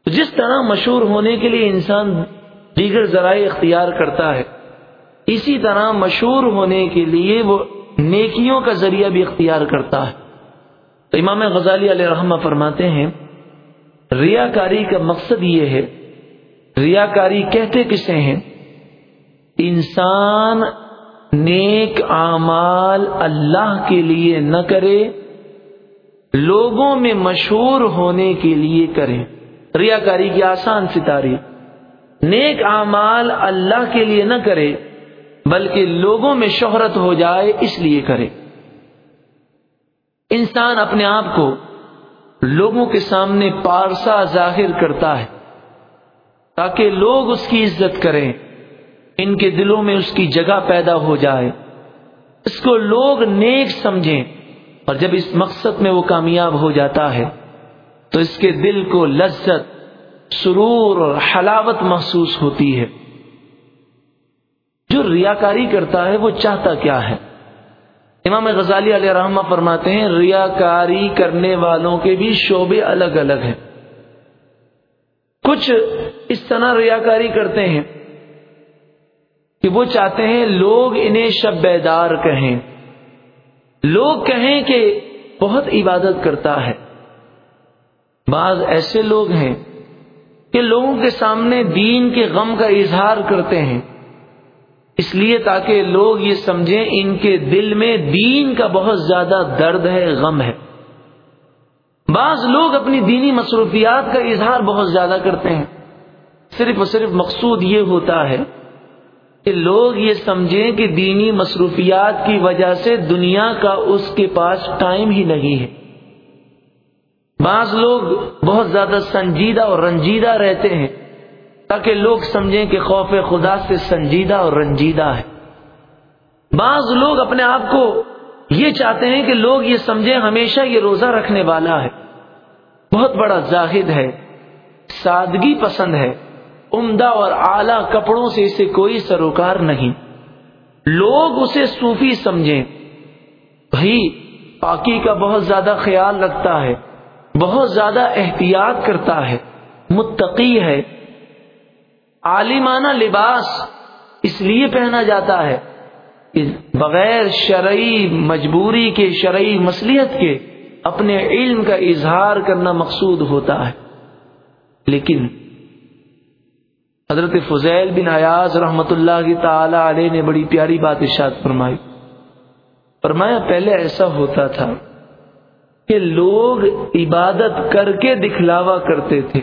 جس طرح مشہور ہونے کے لیے انسان دیگر ذرائع اختیار کرتا ہے، اسی طرح مشہور ہونے کے لیے وہ نیکیوں کا ذریعہ بھی اختیار کرتا ہے۔ تو امام غزالی علیہ رحمہ فرماتے ہیں، ریاکاری کا مقصد یہ ہے ریاکاری کہتے کسے ہیں؟ انسان نیک اعمال اللہ کے لیے نہ کرے، لوگوں میں مشہور ہونے کے لیے کریں ریاکاری کی آسان ستاری نیک اعمال اللہ کے لیے نہ کرے، بلکہ لوگوں میں شہرت ہو جائے اس لیے کرے۔ انسان اپنے آپ کو لوگوں کے سامنے پارسا ظاہر کرتا ہے۔ تاکہ لوگ اس کی عزت کریں، ان کے دلوں میں اس کی جگہ پیدا ہو جائے۔ اس کو لوگ نیک سمجھیں اور جب اس مقصد میں وہ کامیاب ہو جاتا ہے، تو اس کے دل کو لذت، سرور اور حلاوت محسوس ہوتی ہے۔ جو ریاکاری کرتا ہے، وہ چاہتا کیا ہے؟ امام غزالی علیہ رحمہ فرماتے ہیں، ریاکاری کرنے والوں کے بھی شعبے الگ الگ ہیں۔ کچھ اس طرح ریاکاری کرتے ہیں کہ وہ چاہتے ہیں لوگ انہیں شب بیدار کہیں۔ لوگ کہیں کہ بہت عبادت کرتا ہے۔ بعض ایسے لوگ ہیں کہ لوگوں کے سامنے دین کے غم کا اظہار کرتے ہیں۔ اس لیے تاکہ لوگ یہ سمجھیں ان کے دل میں دین کا بہت زیادہ درد ہے، غم ہے۔ بعض لوگ اپنی دینی مصروفیات کا اظہار بہت زیادہ کرتے ہیں۔ صرف اور صرف مقصود یہ ہوتا ہے کہ لوگ یہ سمجھیں کہ دینی مصروفیات کی وجہ سے دنیا کا اس کے پاس ٹائم ہی نہیں ہے۔ بعض لوگ بہت زیادہ سنجیدہ اور رنجیدہ رہتے ہیں تاکہ لوگ سمجھیں کہ خوف خدا سے سنجیدہ اور رنجیدہ ہے۔ بعض لوگ اپنے آپ کو یہ چاہتے ہیں کہ لوگ یہ سمجھیں ہمیشہ یہ روزہ رکھنے والا ہے۔ بہت بڑا زاہد ہے، سادگی پسند ہے۔ عمدہ اور اعلی کپڑوں سے اسے کوئی سروکار نہیں۔ لوگ اسے صوفی سمجھیں۔ بھائی، پاکی کا بہت زیادہ خیال رکھتا ہے، بہت زیادہ احتیاط کرتا ہے۔ متقی ہے۔ عالمانہ لباس اس لیے پہنا جاتا ہے۔ بغیر شرعی مجبوری کے، شرعی مصلیحت کے اپنے علم کا اظہار کرنا مقصود ہوتا ہے۔ لیکن حضرت فضیل بن ایاز رحمت اللہ کی تعالی علیہ نے بڑی پیاری بات ارشاد فرمائی۔ فرمایا، پہلے ایسا ہوتا تھا کہ لوگ عبادت کر کے دکھلاوا کرتے تھے۔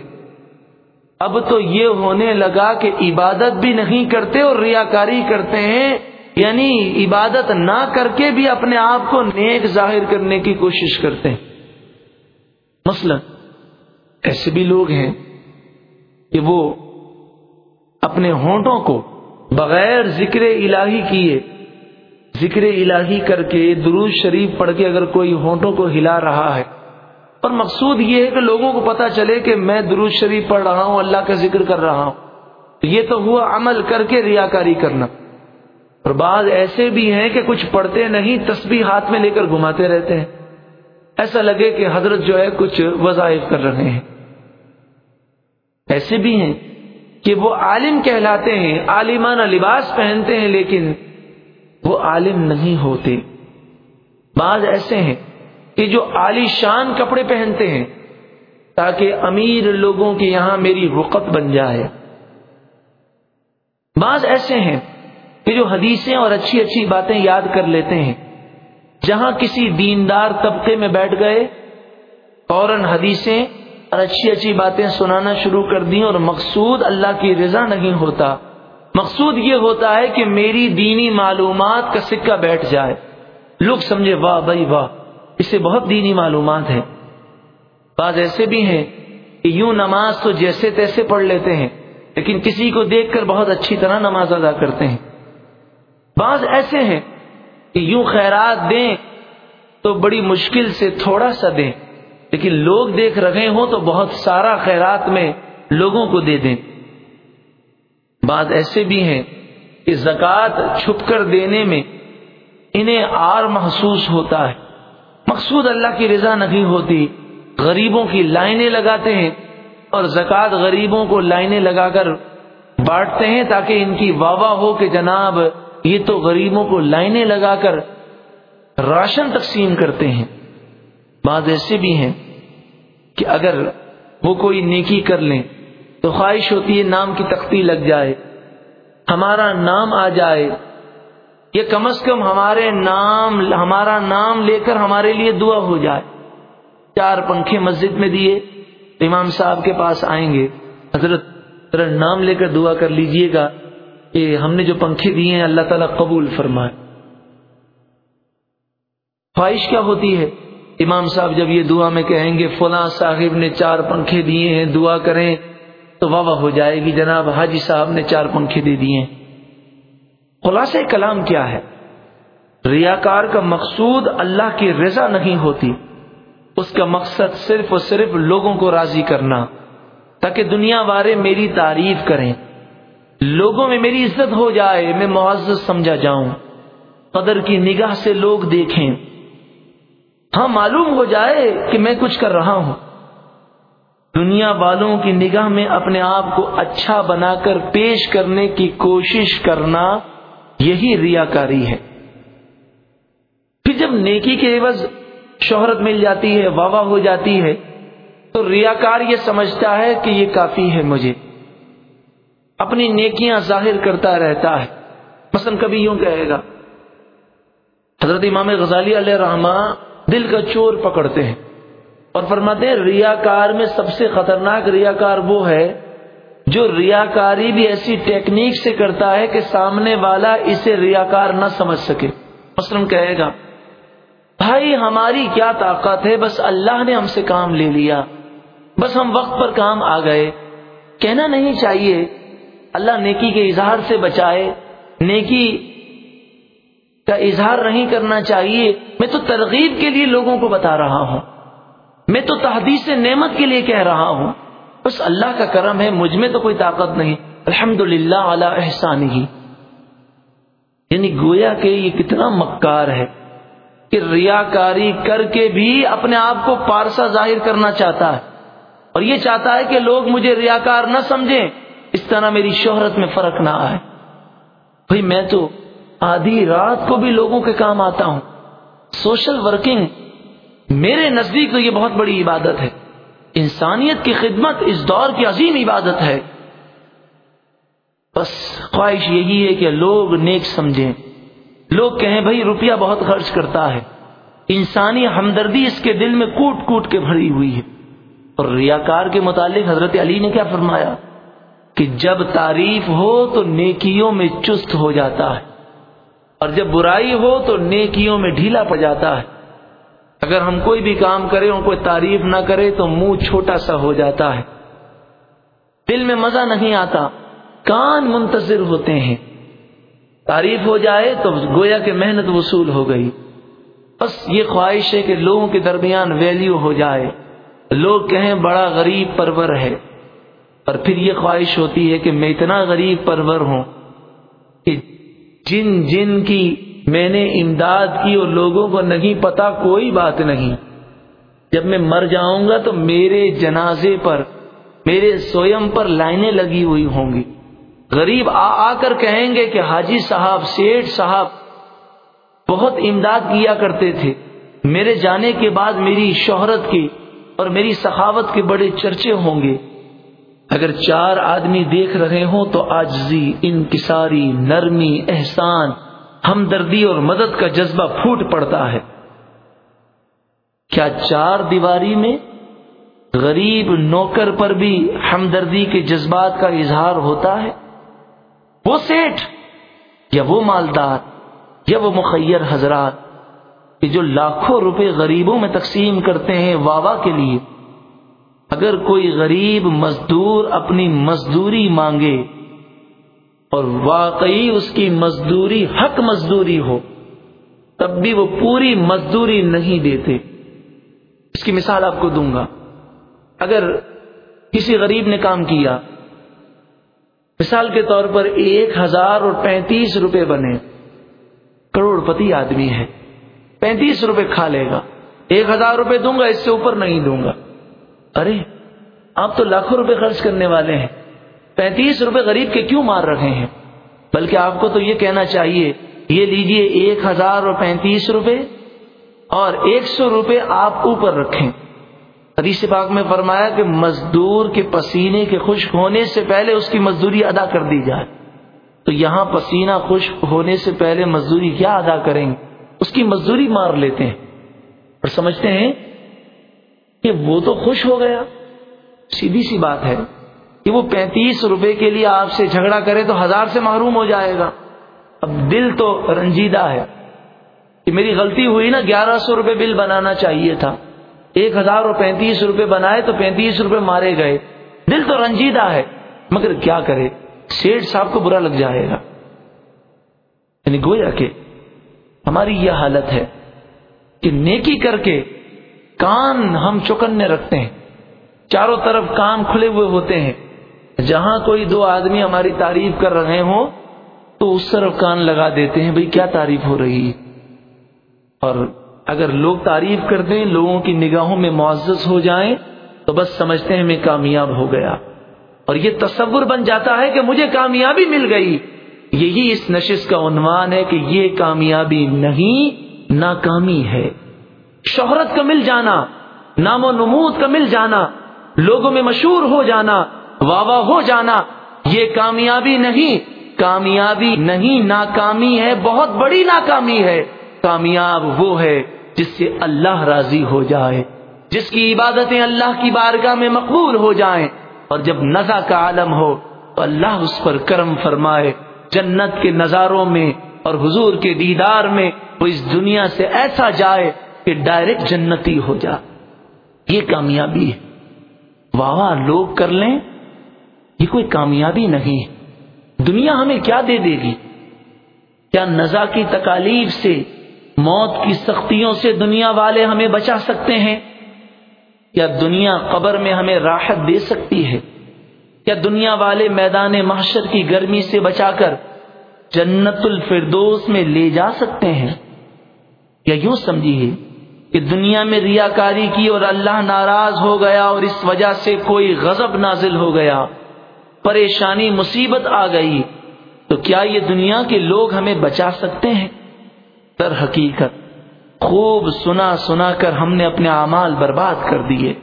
اب تو یہ ہونے لگا کہ عبادت بھی نہیں کرتے اور ریاکاری کرتے ہیں۔ یعنی عبادت نہ کر کے بھی اپنے آپ کو نیک ظاہر کرنے کی کوشش کرتے ہیں۔ مثلا ایسے بھی لوگ ہیں کہ وہ اپنے ہونٹوں کو بغیر ذکر الہی کیے، ذکر الہی کر کے دروز شریف پڑھ کے اگر کوئی ہونٹوں کو ہلا رہا ہے۔ اور مقصود یہ ہے کہ لوگوں کو پتا چلے کہ میں دروز شریف پڑھ رہا ہوں، اللہ کا ذکر کر رہا ہوں۔ یہ تو ہوا عمل کر کے ریاکاری کرنا۔ اور بعض ایسے بھی ہیں کہ کچھ پڑھتے نہیں، تسبیح ہاتھ میں لے کر گھماتے رہتے ہیں۔ ایسا لگے کہ حضرت جو ہے کچھ وظائف کر رہے ہیں۔ ایسے بھی ہیں کہ وہ عالم کہلاتے ہیں، عالمانہ لباس پہنتے ہیں، لیکن وہ عالم نہیں ہوتے۔ بعض ایسے ہیں کہ جو عالی شان کپڑے پہنتے ہیں، تاکہ امیر لوگوں کے یہاں میری رقت بن جائے۔ بعض ایسے ہیں کہ جو حدیثیں اور اچھی اچھی باتیں یاد کر لیتے ہیں۔ جہاں کسی دیندار طبقے میں بیٹھ گئے، فوراً حدیثیں اور اچھی اچھی باتیں سنانا شروع کر دی اور مقصود اللہ کی رضا نہیں ہوتا۔ مقصود یہ ہوتا ہے کہ میری دینی معلومات کا سکہ بیٹھ جائے۔ لوگ سمجھے، واہ بھائی، واہ، اس سے بہت دینی معلومات ہیں۔ بعض ایسے بھی ہیں کہ یوں نماز تو جیسے تیسے پڑھ لیتے ہیں، لیکن کسی کو دیکھ کر بہت اچھی طرح نماز ادا کرتے ہیں۔ بعض ایسے ہیں کہ یوں خیرات دیں تو بڑی مشکل سے تھوڑا سا دیں، لیکن لوگ دیکھ رہے ہوں تو بہت سارا خیرات میں لوگوں کو دے دیں۔ بعض ایسے بھی ہیں کہ زکوٰۃ چھپ کر دینے میں انہیں آر محسوس ہوتا ہے۔ مقصود اللہ کی رضا نہیں ہوتی، غریبوں کی لائنیں لگاتے ہیں اور زکوٰۃ غریبوں کو لائنیں لگا کر بانٹتے ہیں تاکہ ان کی واہ واہ ہو کہ جناب یہ تو غریبوں کو لائنیں لگا کر راشن تقسیم کرتے ہیں۔ بعض ایسے بھی ہیں کہ اگر وہ کوئی نیکی کر لیں تو خواہش ہوتی ہے نام کی تختی لگ جائے، ہمارا نام آ جائے یہ کم از کم ہمارے نام، ہمارا نام لے کر ہمارے لیے دعا ہو جائے۔ چار پنکھے مسجد میں دیے، امام صاحب کے پاس آئیں گے، حضرت نام لے کر دعا کر لیجیے گا۔ کہ ہم نے جو پنکھے دیے ہیں، اللہ تعالیٰ قبول فرمائے۔ خواہش کیا ہوتی ہے؟ امام صاحب جب یہ دعا میں کہیں گے، فلاں صاحب نے چار پنکھے دیے ہیں، دعا کریں، تو واہ واہ ہو جائے گی۔ جناب حاجی صاحب نے چار پنکھے دے دیے خلاصہ کلام کیا ہے؟ ریاکار کا مقصود اللہ کی رضا نہیں ہوتی۔ اس کا مقصد صرف اور صرف لوگوں کو راضی کرنا، تاکہ دنیا والے میری تعریف کریں۔ لوگوں میں میری عزت ہو جائے، میں معزز سمجھا جاؤں۔ قدر کی نگاہ سے لوگ دیکھیں۔ ہاں معلوم ہو جائے کہ میں کچھ کر رہا ہوں۔ دنیا والوں کی نگاہ میں اپنے آپ کو اچھا بنا کر پیش کرنے کی کوشش کرنا یہی ریاکاری ہے۔ پھر جب نیکی کے عوض شہرت مل جاتی ہے، واہ ہو جاتی ہے، تو ریاکار یہ سمجھتا ہے کہ یہ کافی ہے مجھے۔ اپنی نیکیاں ظاہر کرتا رہتا ہے۔ مثلا کبھی یوں کہے گا، حضرت امام غزالی علیہ رحمٰ دل کا چور پکڑتے ہیں اور فرماتے ہیں، ریاکار میں سب سے خطرناک ریاکار وہ ہے جو ریاکاری بھی ایسی ٹیکنیک سے کرتا ہے کہ سامنے والا اسے ریاکار نہ سمجھ سکے۔ مثلا کہے گا، بھائی ہماری کیا طاقت ہے؟ بس اللہ نے ہم سے کام لے لیا، بس ہم وقت پر کام آ گئے۔ کہنا نہیں چاہیے اللہ نیکی کے اظہار سے بچائے، نیکی کا اظہار نہیں کرنا چاہیے۔ میں تو ترغیب کے لیے لوگوں کو بتا رہا ہوں۔ میں تو تحدیث نعمت کے لیے کہہ رہا ہوں۔ بس اللہ کا کرم ہے، مجھ میں تو کوئی طاقت نہیں۔ الحمد للہ اعلی احسان ہی یعنی گویا کہ یہ کتنا مکار ہے کہ ریاکاری کر کے بھی اپنے آپ کو پارسا ظاہر کرنا چاہتا ہے۔ اور یہ چاہتا ہے کہ لوگ مجھے ریاکار نہ سمجھیں۔ اس طرح میری شہرت میں فرق نہ آئے۔ بھائی میں تو آدھی رات کو بھی لوگوں کے کام آتا ہوں۔ سوشل ورکنگ میرے نزدیک تو یہ بہت بڑی عبادت ہے۔ انسانیت کی خدمت اس دور کی عظیم عبادت ہے۔ بس خواہش یہی ہے کہ لوگ نیک سمجھیں۔ لوگ کہیں بھائی روپیہ بہت خرچ کرتا ہے۔ انسانی ہمدردی اس کے دل میں کوٹ کوٹ کے بھری ہوئی ہے۔ اور ریاکار کے متعلق حضرت علی نے کیا فرمایا؟ کہ جب تعریف ہو تو نیکیوں میں چست ہو جاتا ہے۔ اور جب برائی ہو تو نیکیوں میں ڈھیلا پڑ جاتا ہے۔ اگر ہم کوئی بھی کام کریں اور کوئی تعریف نہ کرے تو منہ چھوٹا سا ہو جاتا ہے۔ دل میں مزہ نہیں آتا۔ کان منتظر ہوتے ہیں۔ تعریف ہو جائے تو گویا کہ محنت وصول ہو گئی۔ بس یہ خواہش ہے کہ لوگوں کے درمیان ویلیو ہو جائے۔ لوگ کہیں بڑا غریب پرور ہے۔ اور پھر یہ خواہش ہوتی ہے کہ میں اتنا غریب پرور ہوں کہ جن جن کی میں نے امداد کی اور لوگوں کو نہیں پتا کوئی بات نہیں۔ جب میں مر جاؤں گا تو میرے جنازے پر، میرے سوئم پر لائنیں لگی ہوئی ہوں گی۔ غریب آ آ کر کہیں گے کہ حاجی صاحب سیٹ صاحب بہت امداد کیا کرتے تھے۔ میرے جانے کے بعد میری شہرت کی اور میری سخاوت کے بڑے چرچے ہوں گے۔ اگر چار آدمی دیکھ رہے ہوں تو آجزی، انکساری، نرمی، احسان، ہمدردی اور مدد کا جذبہ پھوٹ پڑتا ہے۔ کیا چار دیواری میں غریب نوکر پر بھی ہمدردی کے جذبات کا اظہار ہوتا ہے؟ وہ سیٹ یا وہ مالدار یا وہ مخیر حضرات کہ جو لاکھوں روپے غریبوں میں تقسیم کرتے ہیں واوا کے لیے۔ اگر کوئی غریب مزدور اپنی مزدوری مانگے اور واقعی اس کی مزدوری حق مزدوری ہو، تب بھی وہ پوری مزدوری نہیں دیتے۔ اس کی مثال آپ کو دوں گا۔ اگر کسی غریب نے کام کیا، مثال کے طور پر ایک ہزار اور پینتیس روپے بنے۔ کروڑ پتی آدمی ہے، پینتیس روپے کھا لے گا۔ ایک ہزار روپے دوں گا، اس سے اوپر نہیں دوں گا۔ ارے، آپ تو لاکھوں روپے خرچ کرنے والے ہیں۔ پینتیس روپے غریب کے کیوں مار رہے ہیں؟ بلکہ آپ کو تو یہ کہنا چاہیے، یہ لیجیے ایک ہزار اور پینتیس روپے اور ایک سو روپے آپ اوپر رکھیں۔ حدیث پاک میں فرمایا کہ مزدور کے پسینے کے خشک ہونے سے پہلے اس کی مزدوری ادا کر دی جائے۔ تو یہاں پسینہ خشک ہونے سے پہلے مزدوری کیا ادا کریں؟ گے اس کی مزدوری مار لیتے ہیں۔ اور سمجھتے ہیں کہ وہ تو خوش ہو گیا۔ سیدھی سی بات ہے کہ وہ پینتیس روپے کے لیے آپ سے جھگڑا کرے تو ہزار سے محروم ہو جائے گا۔ اب دل تو رنجیدہ ہے کہ میری غلطی ہوئی نا، گیارہ سو روپے بل بنانا چاہیے تھا۔ ایک ہزار اور پینتیس روپے بنائے تو پینتیس روپے مارے گئے۔ دل تو رنجیدہ ہے، مگر کیا کرے؟ سیٹ صاحب کو برا لگ جائے گا۔ یعنی گویا کہ ہماری یہ حالت ہے کہ نیکی کر کے کان ہم چکنے رکھتے ہیں۔ چاروں طرف کان کھلے ہوئے ہوتے ہیں۔ جہاں کوئی دو آدمی ہماری تعریف کر رہے ہوں، تو اس طرف کان لگا دیتے ہیں، بھئی کیا تعریف ہو رہی اور اگر لوگ تعریف کر دیں، لوگوں کی نگاہوں میں معزز ہو جائیں، تو بس سمجھتے ہیں میں کامیاب ہو گیا۔ اور یہ تصور بن جاتا ہے کہ مجھے کامیابی مل گئی۔ یہی اس نشست کا عنوان ہے کہ یہ کامیابی نہیں، ناکامی ہے۔ شہرت کا مل جانا، نام و نمود کا مل جانا، لوگوں میں مشہور ہو جانا، واہ ہو جانا، یہ کامیابی نہیں کامیابی نہیں، ناکامی ہے، بہت بڑی ناکامی ہے۔ کامیاب وہ ہے جس سے اللہ راضی ہو جائے، جس کی عبادتیں اللہ کی بارگاہ میں مقبول ہو جائیں۔ اور جب نزا کا عالم ہو، تو اللہ اس پر کرم فرمائے۔ جنت کے نظاروں میں اور حضور کے دیدار میں وہ اس دنیا سے ایسا جائے کہ ڈائریکٹ جنتی ہو جا۔ یہ کامیابی ہے۔ واہ، لوگ کر لیں۔ یہ کوئی کامیابی نہیں۔ دنیا ہمیں کیا دے دے گی؟ کیا نزا کی تکالیف سے، موت کی سختیوں سے دنیا والے ہمیں بچا سکتے ہیں؟ کیا دنیا قبر میں ہمیں راحت دے سکتی ہے؟ کیا دنیا والے میدان محشر کی گرمی سے بچا کر جنت الفردوس میں لے جا سکتے ہیں؟ یا یوں سمجھیے کہ دنیا میں ریاکاری کی اور اللہ ناراض ہو گیا اور اس وجہ سے کوئی غضب نازل ہو گیا، پریشانی، مصیبت آ گئی۔ تو کیا یہ دنیا کے لوگ ہمیں بچا سکتے ہیں؟ در حقیقت خوب سنا سنا کر ہم نے اپنے اعمال برباد کر دیے۔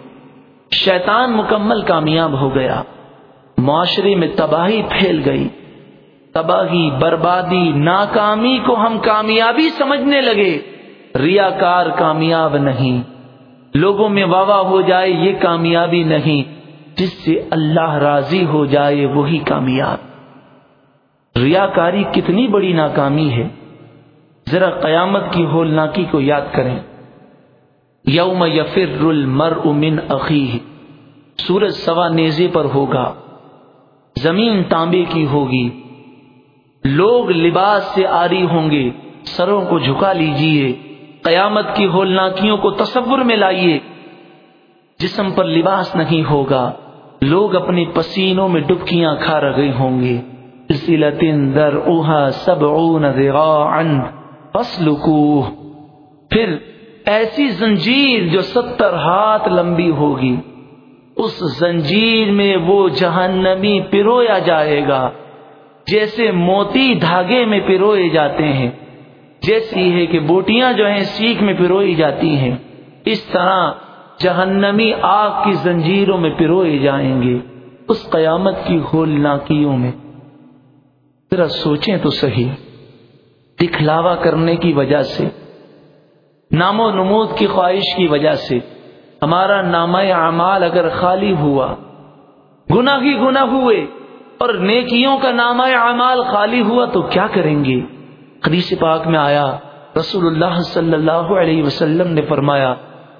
شیطان مکمل کامیاب ہو گیا۔ معاشرے میں تباہی پھیل گئی۔ تباہی، بربادی، ناکامی کو ہم کامیابی سمجھنے لگے۔ ریاکار کامیاب نہیں۔ لوگوں میں واہ ہو جائے یہ کامیابی نہیں۔ جس سے اللہ راضی ہو جائے وہی کامیاب۔ ریاکاری کتنی بڑی ناکامی ہے۔ ذرا قیامت کی ہولناکی کو یاد کریں۔ یوم یفر المرء من اخی سورج سوا نیزے پر ہوگا۔ زمین تانبے کی ہوگی۔ لوگ لباس سے آری ہوں گے۔ سروں کو جھکا لیجیے۔ قیامت کی ہولناکیوں کو تصور میں لائیے، جسم پر لباس نہیں ہوگا۔ لوگ اپنی پسینوں میں ڈبکیاں کھا رہے ہوں گے۔ در اوہا سب پھر ایسی زنجیر جو ستر ہاتھ لمبی ہوگی، اس زنجیر میں وہ جہنمی پرویا جائے گا، جیسے موتی دھاگے میں پروئے جاتے ہیں۔ جیسی ہے کہ بوٹیاں جو ہیں سیکھ میں پروئی جاتی ہیں۔ اس طرح جہنمی آگ کی زنجیروں میں پروئے جائیں گے۔ اس قیامت کی ہولناکیوں میں۔ ذرا سوچیں تو صحیح۔ دکھلاوا کرنے کی وجہ سے۔ نام و نمود کی خواہش کی وجہ سے۔ ہمارا نام اعمال اگر خالی ہوا۔ گنا ہی گنا ہوئے۔ اور نیکیوں کا نام اعمال خالی ہوا تو کیا کریں گے؟ حدیث پاک میں آیا رسول اللہ صلی اللہ علیہ وسلم نے فرمایا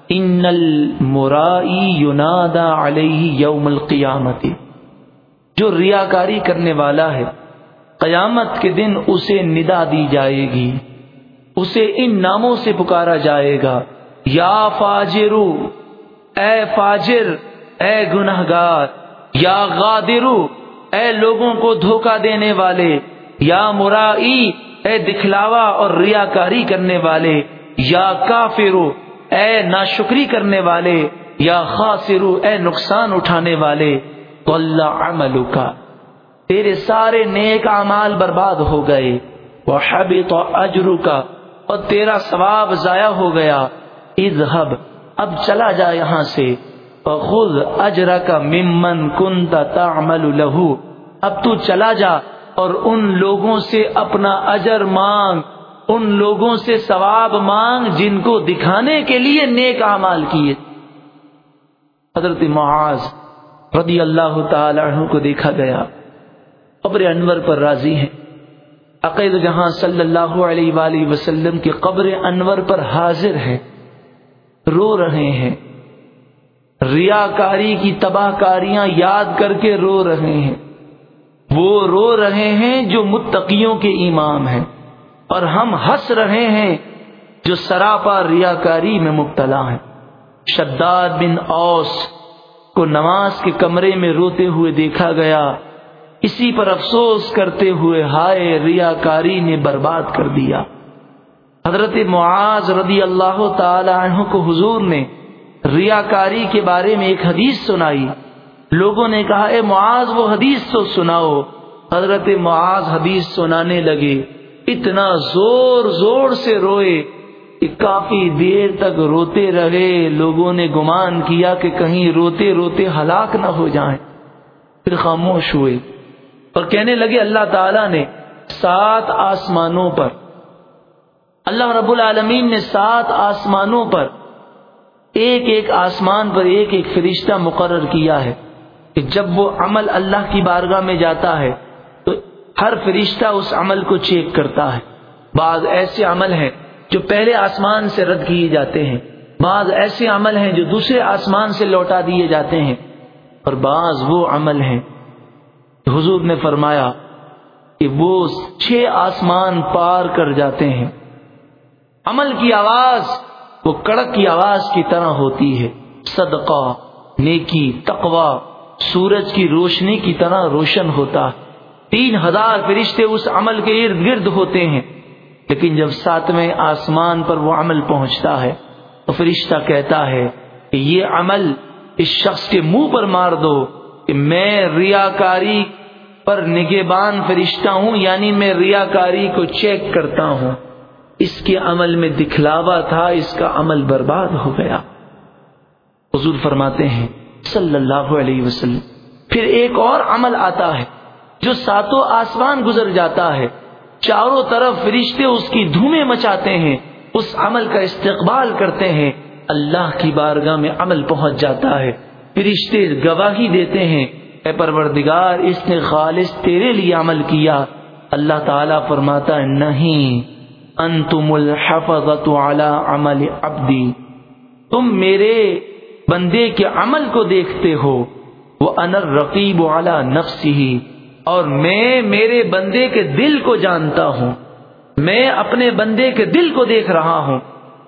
ان المرائی ینادا علیہ یوم القیامت جو ریاکاری کرنے والا ہے، قیامت کے دن اسے ندا دی جائے گی، اسے ان ناموں سے پکارا جائے گا، یا فاجرو، اے فاجر، اے گناہ گار یا غادرو، اے لوگوں کو دھوکہ دینے والے، یا مرائی اے دکھلاوا اور ریاکاری کرنے والے، یا کافرو، اے ناشکری کرنے والے، یا خاصرو اے نقصان اٹھانے والے اللہ عمل کا تیرے سارے نیک اعمال برباد ہو گئے۔ وہ تو اجرو کا اور تیرا ثواب ضائع ہو گیا۔ اذهب، اب چلا جا یہاں سے۔ خود اجرا کا ممن کن تعمل لہو۔ اب تو چلا جا۔ اور ان لوگوں سے اپنا اجر مانگ، ان لوگوں سے ثواب مانگ جن کو دکھانے کے لیے نیک اعمال کیے۔ حضرت معاذ رضی اللہ تعالی عنہ کو دیکھا گیا۔ قبر انور پر راضی ہیں۔ عقید جہاں صلی اللہ علیہ وآلہ وسلم کی قبر انور پر حاضر ہے رو رہے ہیں۔ ریاکاری کی تباہ کاریاں یاد کر کے رو رہے ہیں۔ وہ رو رہے ہیں جو متقیوں کے امام ہیں اور ہم ہنس رہے ہیں جو سراپا ریاکاری میں مبتلا ہیں۔ شداد بن اوس کو نماز کے کمرے میں روتے ہوئے دیکھا گیا۔ اسی پر افسوس کرتے ہوئے ہائے ریاکاری نے برباد کر دیا۔ حضرت معاذ رضی اللہ تعالی عنہ کو حضور نے ریاکاری کے بارے میں ایک حدیث سنائی۔ لوگوں نے کہا، اے معاذ، وہ حدیث تو سناؤ۔ حضرت معاذ حدیث سنانے لگے۔ اتنا زور زور سے روئے کہ کافی دیر تک روتے رہے۔ لوگوں نے گمان کیا کہ کہیں روتے روتے ہلاک نہ ہو جائیں۔ پھر خاموش ہوئے۔ اور کہنے لگے، اللہ تعالی نے سات آسمانوں پر، اللہ رب العالمین نے سات آسمانوں پر ایک ایک آسمان پر ایک ایک فرشتہ مقرر کیا ہے۔ کہ جب وہ عمل اللہ کی بارگاہ میں جاتا ہے تو ہر فرشتہ اس عمل کو چیک کرتا ہے۔ بعض ایسے عمل ہیں جو پہلے آسمان سے رد کیے جاتے ہیں۔ بعض ایسے عمل ہیں جو دوسرے آسمان سے لوٹا دیے جاتے ہیں۔ اور بعض وہ عمل ہیں حضور نے فرمایا کہ وہ چھ آسمان پار کر جاتے ہیں۔ عمل کی آواز وہ کڑک کی آواز کی طرح ہوتی ہے۔ صدقہ، نیکی تقوا سورج کی روشنی کی طرح روشن ہوتا ہے۔ تین ہزار فرشتے اس عمل کے ارد گرد ہوتے ہیں۔ لیکن جب ساتویں آسمان پر وہ عمل پہنچتا ہے، تو فرشتہ کہتا ہے کہ یہ عمل اس شخص کے منہ پر مار دو کہ میں ریاکاری پر نگہبان فرشتہ ہوں یعنی میں ریاکاری کو چیک کرتا ہوں۔ اس کے عمل میں دکھلاوا تھا، اس کا عمل برباد ہو گیا۔ حضور فرماتے ہیں صلی اللہ علیہ وسلم۔ پھر ایک اور عمل آتا ہے، جو ساتوں آسمان گزر جاتا ہے۔ چاروں طرف فرشتے اس کی دھومے مچاتے ہیں، اس عمل کا استقبال کرتے ہیں۔ اللہ کی بارگاہ میں عمل پہنچ جاتا ہے۔ فرشتے گواہی دیتے ہیں، اے پروردگار، اس نے خالص تیرے لیے عمل کیا۔ اللہ تعالیٰ فرماتا ہے، نہیں، انتم الحفظت على عمل عبدی۔ تم میرے بندے کے عمل کو دیکھتے ہو، وہ انر رقیب والا نفس ہی اور میں میرے بندے کے دل کو جانتا ہوں، میں اپنے بندے کے دل کو دیکھ رہا ہوں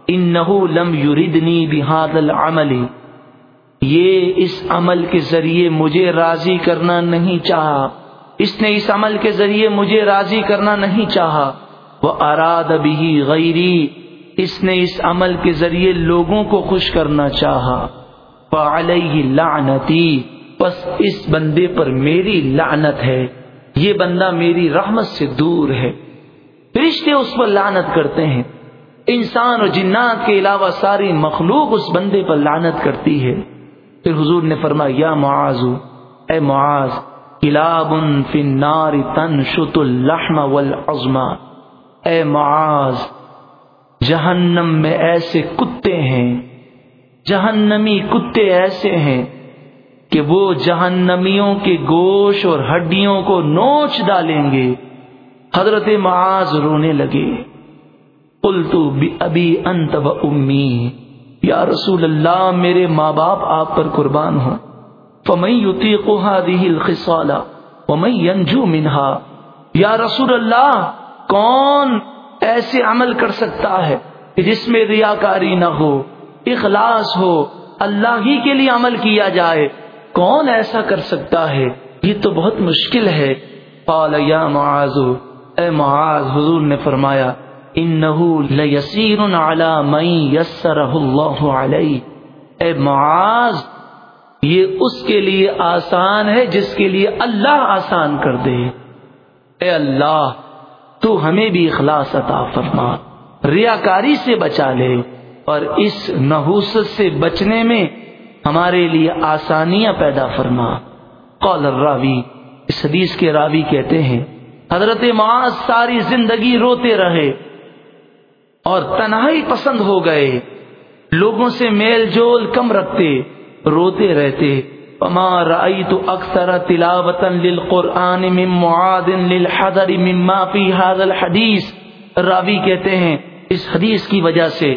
ان لم یوردنی بحاد العمل، یہ اس عمل کے ذریعے مجھے راضی کرنا نہیں چاہا۔ اس نے اس عمل کے ذریعے مجھے راضی کرنا نہیں چاہا۔ وہ اراد بھی غیری، اس نے اس عمل کے ذریعے لوگوں کو خوش کرنا چاہا۔ فعلیہ لعنتی بس اس بندے پر میری لعنت ہے۔ یہ بندہ میری رحمت سے دور ہے۔ فرشتے اس پر لعنت کرتے ہیں۔ انسان اور جنات کے علاوہ ساری مخلوق اس بندے پر لانت کرتی ہے۔ پھر حضور نے فرمایا، یا معاذ، اے معاذ، کلاب فی النار تنشط اللحم والعظم۔ اے معاذ، جہنم میں ایسے کتے ہیں جہنمی کتے ایسے ہیں کہ وہ جہنمیوں کے گوشت اور ہڈیوں کو نوچ ڈالیں گے۔ حضرت معاذ رونے لگے۔ قلتو ابھی انت و امی، یا رسول اللہ، میرے ماں باپ، آپ پر قربان ہوں۔ فمن یطیق هذه الخصال ومن ينجو منها یا رسول اللہ، کون ایسے عمل کر سکتا ہے کہ جس میں ریاکاری نہ ہو؟ اخلاص ہو، اللہ ہی کے لیے عمل کیا جائے۔ کون ایسا کر سکتا ہے؟ یہ تو بہت مشکل ہے۔ قال، یا معاذ. اے معاذ، حضور نے فرمایا، انہو لیسیر علی من یسرہ اللہ علی اے معاذ، یہ اس کے لیے آسان ہے جس کے لیے اللہ آسان کر دے۔ اے اللہ، تو ہمیں بھی اخلاص عطا فرما ریاکاری سے بچا لے۔ اور اس نحوست سے بچنے میں ہمارے لیے آسانیاں پیدا فرما۔ قول الراوی، اس حدیث کے راوی کہتے ہیں، حضرت معاذ ساری زندگی روتے رہے اور تنہائی پسند ہو گئے۔ لوگوں سے میل جول کم رکھتے، روتے رہتے۔ وما رأيت أكثر تلاوة للقرآن من معاد للحذر مما في هذا الحديث راوی کہتے ہیں، اس حدیث کی وجہ سے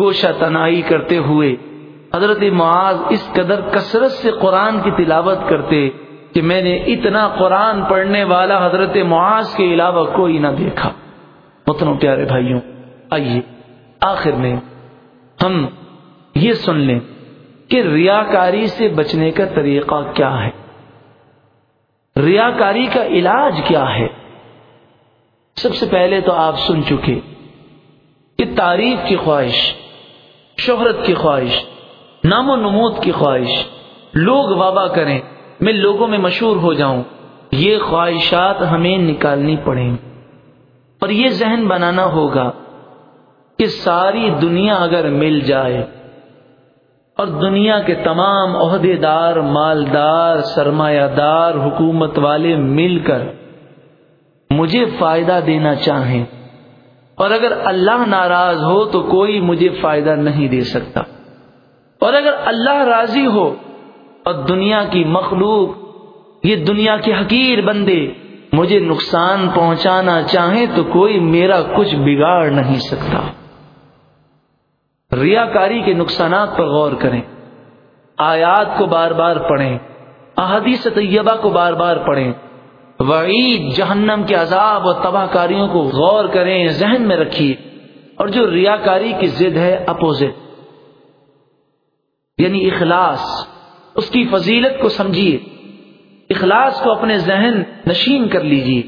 گوشہ تنائی کرتے ہوئے حضرت معاذ اس قدر کثرت سے قرآن کی تلاوت کرتے کہ میں نے اتنا قرآن پڑھنے والا حضرت معاذ کے علاوہ کوئی نہ دیکھا۔ متنو پیارے بھائیوں، آئیے آخر میں ہم یہ سن لیں کہ ریاکاری سے بچنے کا طریقہ کیا ہے۔ ریاکاری کا علاج کیا ہے؟ سب سے پہلے تو آپ سن چکے کہ تعریف کی خواہش شہرت کی خواہش، نام و نمود کی خواہش۔ لوگ وابا کریں، میں لوگوں میں مشہور ہو جاؤں۔ یہ خواہشات ہمیں نکالنی پڑیں۔ اور یہ ذہن بنانا ہوگا کہ ساری دنیا اگر مل جائے اور دنیا کے تمام عہدے دار مالدار، سرمایہ دار، حکومت والے مل کر مجھے فائدہ دینا چاہیں اور اگر اللہ ناراض ہو تو کوئی مجھے فائدہ نہیں دے سکتا۔ اور اگر اللہ راضی ہو اور دنیا کی مخلوق، یہ دنیا کے حقیر بندے مجھے نقصان پہنچانا چاہیں تو کوئی میرا کچھ بگاڑ نہیں سکتا۔ ریاکاری کے نقصانات پر غور کریں۔ آیات کو بار بار پڑھیں۔ احادیث طیبہ کو بار بار پڑھیں۔ وعید جہنم کے عذاب اور تباہ کاریوں کو غور کریں، ذہن میں رکھیے۔ اور جو ریاکاری کی ضد ہے اپوزٹ یعنی اخلاص۔ اس کی فضیلت کو سمجھیے۔ اخلاص کو اپنے ذہن نشین کر لیجیے۔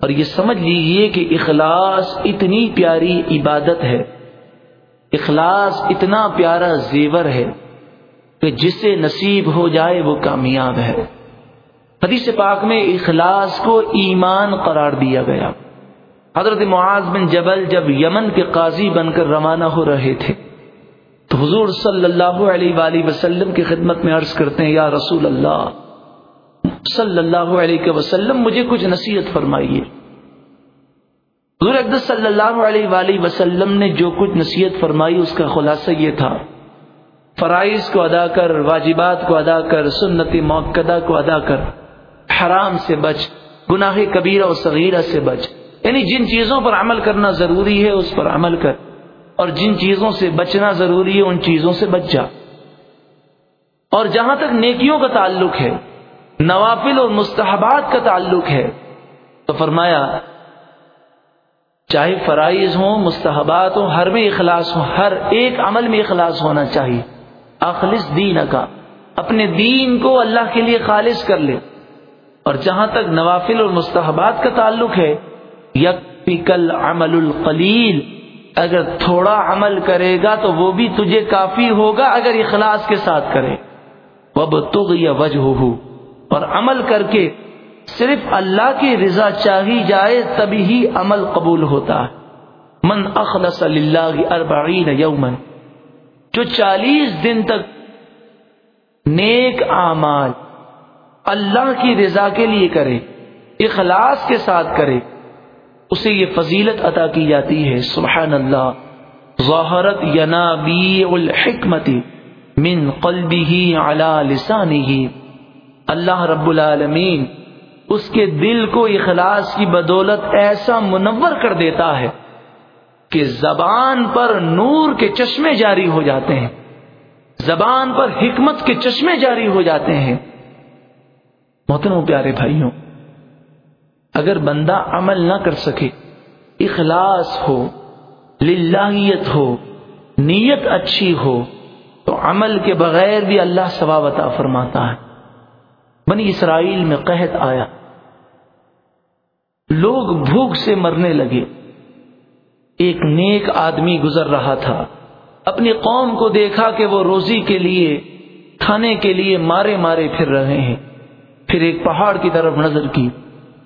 اور یہ سمجھ لیجیے کہ اخلاص اتنی پیاری عبادت ہے۔ اخلاص اتنا پیارا زیور ہے کہ جسے نصیب ہو جائے وہ کامیاب ہے۔ حدیث پاک میں اخلاص کو ایمان قرار دیا گیا۔ حضرت معاذ بن جبل جب یمن کے قاضی بن کر روانہ ہو رہے تھے، تو حضور صلی اللہ علیہ وآلہ وسلم کی خدمت میں عرض کرتے ہیں، یا رسول اللہ، صلی اللہ علیہ وسلم، مجھے کچھ نصیحت فرمائیے۔ حضور اقدس صلی اللہ علیہ وآلہ وسلم نے جو کچھ نصیحت فرمائی، اس کا خلاصہ یہ تھا، فرائض کو ادا کر، واجبات کو ادا کر، سنت موقع کو ادا کر۔ حرام سے بچ، گناہ کبیرہ اور صغیرہ سے بچ۔ یعنی جن چیزوں پر عمل کرنا ضروری ہے، اس پر عمل کر۔ اور جن چیزوں سے بچنا ضروری ہے، ان چیزوں سے بچ جا۔ اور جہاں تک نیکیوں کا تعلق ہے، نوافل اور مستحبات کا تعلق ہے، تو فرمایا، چاہے فرائض ہوں، مستحبات ہوں، ہر میں اخلاص ہو ہر ایک عمل میں اخلاص ہونا چاہیے۔ اخلص دین کا اپنے دین کو اللہ کے لیے خالص کر لے۔ اور جہاں تک نوافل اور مستحبات کا تعلق ہے یک عمل القلیل، اگر تھوڑا عمل کرے گا تو وہ بھی تجھے کافی ہوگا اگر اخلاص کے ساتھ کرے۔ وب تغ یا وجہ اور عمل کر کے صرف اللہ کی رضا چاہی جائے تبھی ہی عمل قبول ہوتا ہے۔ من اخلص اللہ اربعین یومن جو چالیس دن تک نیک اعمال اللہ کی رضا کے لیے کرے، اخلاص کے ساتھ کرے، اسے یہ فضیلت عطا کی جاتی ہے سبحان اللہ ظاہرت ینابی الحکمت من قلبه على لسانه اللہ رب العالمین اس کے دل کو اخلاص کی بدولت ایسا منور کر دیتا ہے کہ زبان پر نور کے چشمے جاری ہو جاتے ہیں۔ زبان پر حکمت کے چشمے جاری ہو جاتے ہیں۔ محترم پیارے بھائیوں اگر بندہ عمل نہ کر سکے، اخلاص ہو، للہیت ہو، نیت اچھی ہو، تو عمل کے بغیر بھی اللہ ثواب عطا فرماتا ہے۔ بنی اسرائیل میں قحط آیا۔ لوگ بھوک سے مرنے لگے۔ ایک نیک آدمی گزر رہا تھا۔ اپنی قوم کو دیکھا کہ وہ روزی کے لیے، کھانے کے لیے مارے مارے پھر رہے ہیں۔ پھر ایک پہاڑ کی طرف نظر کی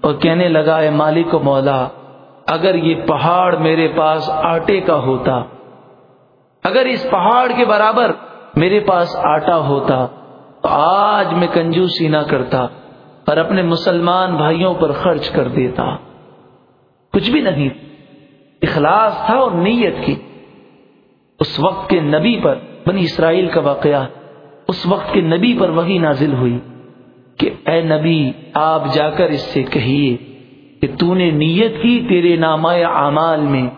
اور کہنے لگا، اے مالک و مولا، اگر یہ پہاڑ میرے پاس آٹے کا ہوتا، اگر اس پہاڑ کے برابر میرے پاس آٹا ہوتا، تو آج میں کنجوسی نہ کرتا اور اپنے مسلمان بھائیوں پر خرچ کر دیتا. کچھ بھی نہیں، اخلاص تھا اور نیت کی. اس وقت کے نبی پر بنی اسرائیل کا واقعہ، اس وقت کے نبی پر وہی نازل ہوئی. کہ اے نبی، آپ جا کر اس سے کہیے کہ تو نے نیت کی تیرے نامہ اعمال میں۔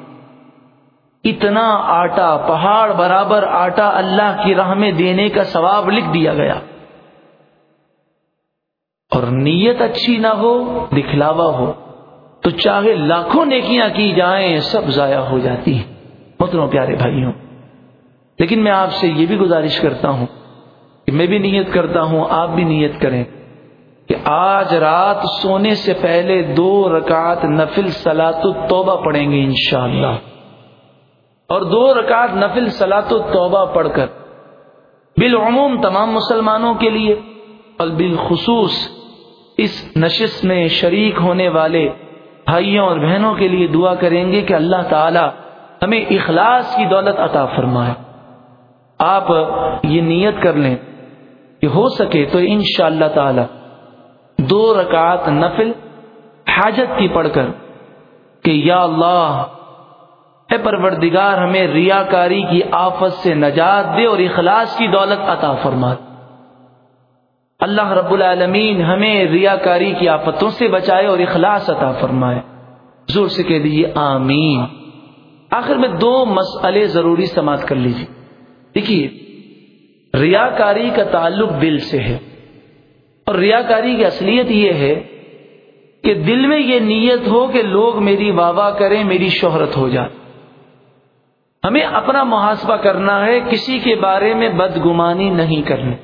اتنا آٹا، پہاڑ برابر آٹا اللہ کی راہ میں دینے کا ثواب لکھ دیا گیا۔ اور نیت اچھی نہ ہو، دکھلاوا ہو، تو چاہے لاکھوں نیکیاں کی جائیں، سب ضائع ہو جاتی ہیں۔ متروں پیارے بھائیوں، لیکن میں آپ سے یہ بھی گزارش کرتا ہوں کہ میں بھی نیت کرتا ہوں، آپ بھی نیت کریں۔ کہ آج رات سونے سے پہلے دو رکعت نفل سلاط توبہ پڑھیں گے انشاءاللہ۔ اور دو رکعت نفل سلاط توبہ پڑھ کر، بالعموم تمام مسلمانوں کے لیے، اور بالخصوص اس نشست میں شریک ہونے والے بھائیوں اور بہنوں کے لیے دعا کریں گے کہ اللہ تعالی ہمیں اخلاص کی دولت عطا فرمائے۔ آپ یہ نیت کر لیں کہ ہو سکے تو انشاءاللہ اللہ تعالی دو رکعت نفل حاجت کی پڑھ کر کہ یا اللہ، اے پروردگار، ہمیں ریاکاری کی آفت سے نجات دے اور اخلاص کی دولت عطا فرما۔ اللہ رب العالمین ہمیں ریاکاری کی آفتوں سے بچائے اور اخلاص عطا فرمائے۔ زور سے کہہ دیجیے آمین۔ آخر میں دو مسئلے ضروری سماعت کر لیجیے دیکھیے، ریاکاری کا تعلق دل سے ہے۔ اور ریاکاری کی اصلیت یہ ہے کہ دل میں یہ نیت ہو کہ لوگ میری واہ واہ کریں، میری شہرت ہو جائے۔ ہمیں اپنا محاسبہ کرنا ہے، کسی کے بارے میں بدگمانی نہیں کرنی۔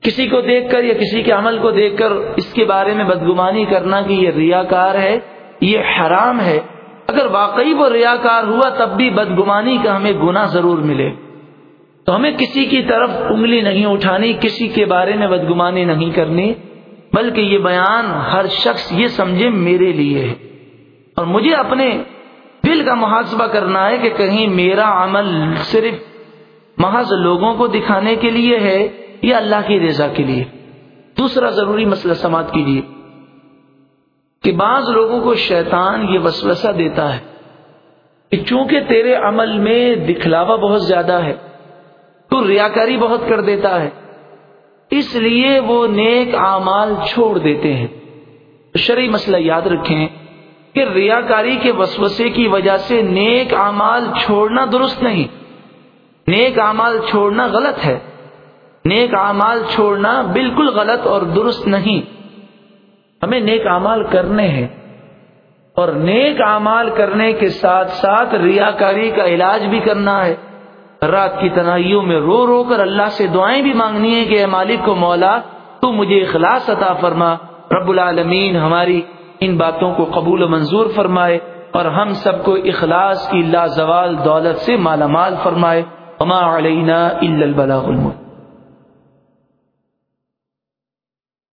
کسی کو دیکھ کر یا کسی کے عمل کو دیکھ کر اس کے بارے میں بدگمانی کرنا کہ یہ ریاکار ہے، یہ حرام ہے۔ اگر واقعی وہ ریاکار ہوا، تب بھی بدگمانی کا ہمیں گنا ضرور ملے۔ تو ہمیں کسی کی طرف انگلی نہیں اٹھانی، کسی کے بارے میں بدگمانی نہیں کرنی، بلکہ یہ بیان ہر شخص یہ سمجھے میرے لیے ہے۔ اور مجھے اپنے دل کا محاسبہ کرنا ہے کہ کہیں میرا عمل صرف محض لوگوں کو دکھانے کے لیے ہے یا اللہ کی رضا کے لیے۔ دوسرا ضروری مسئلہ سماعت کیجیے کہ بعض لوگوں کو شیطان یہ وسوسہ دیتا ہے کہ چونکہ تیرے عمل میں دکھلاوا بہت زیادہ ہے تو ریاکاری بہت کر دیتا ہے۔ اس لیے وہ نیک اعمال چھوڑ دیتے ہیں۔ شرعی مسئلہ یاد رکھیں کہ ریاکاری کے وسوسے کی وجہ سے نیک اعمال چھوڑنا درست نہیں۔ نیک اعمال چھوڑنا غلط ہے۔ نیک اعمال چھوڑنا بالکل غلط اور درست نہیں۔ ہمیں نیک اعمال کرنے ہیں۔ اور نیک اعمال کرنے کے ساتھ ساتھ ریاکاری کا علاج بھی کرنا ہے۔ رات کی تنہائیوں میں رو رو کر اللہ سے دعائیں بھی مانگنی ہے کہ اے مالک کو مولا، تو مجھے اخلاص عطا فرما۔ رب العالمین ہماری ان باتوں کو قبول و منظور فرمائے اور ہم سب کو اخلاص کی لا زوال دولت سے مالا مال فرمائے۔ علینا الا البلاغ المبین۔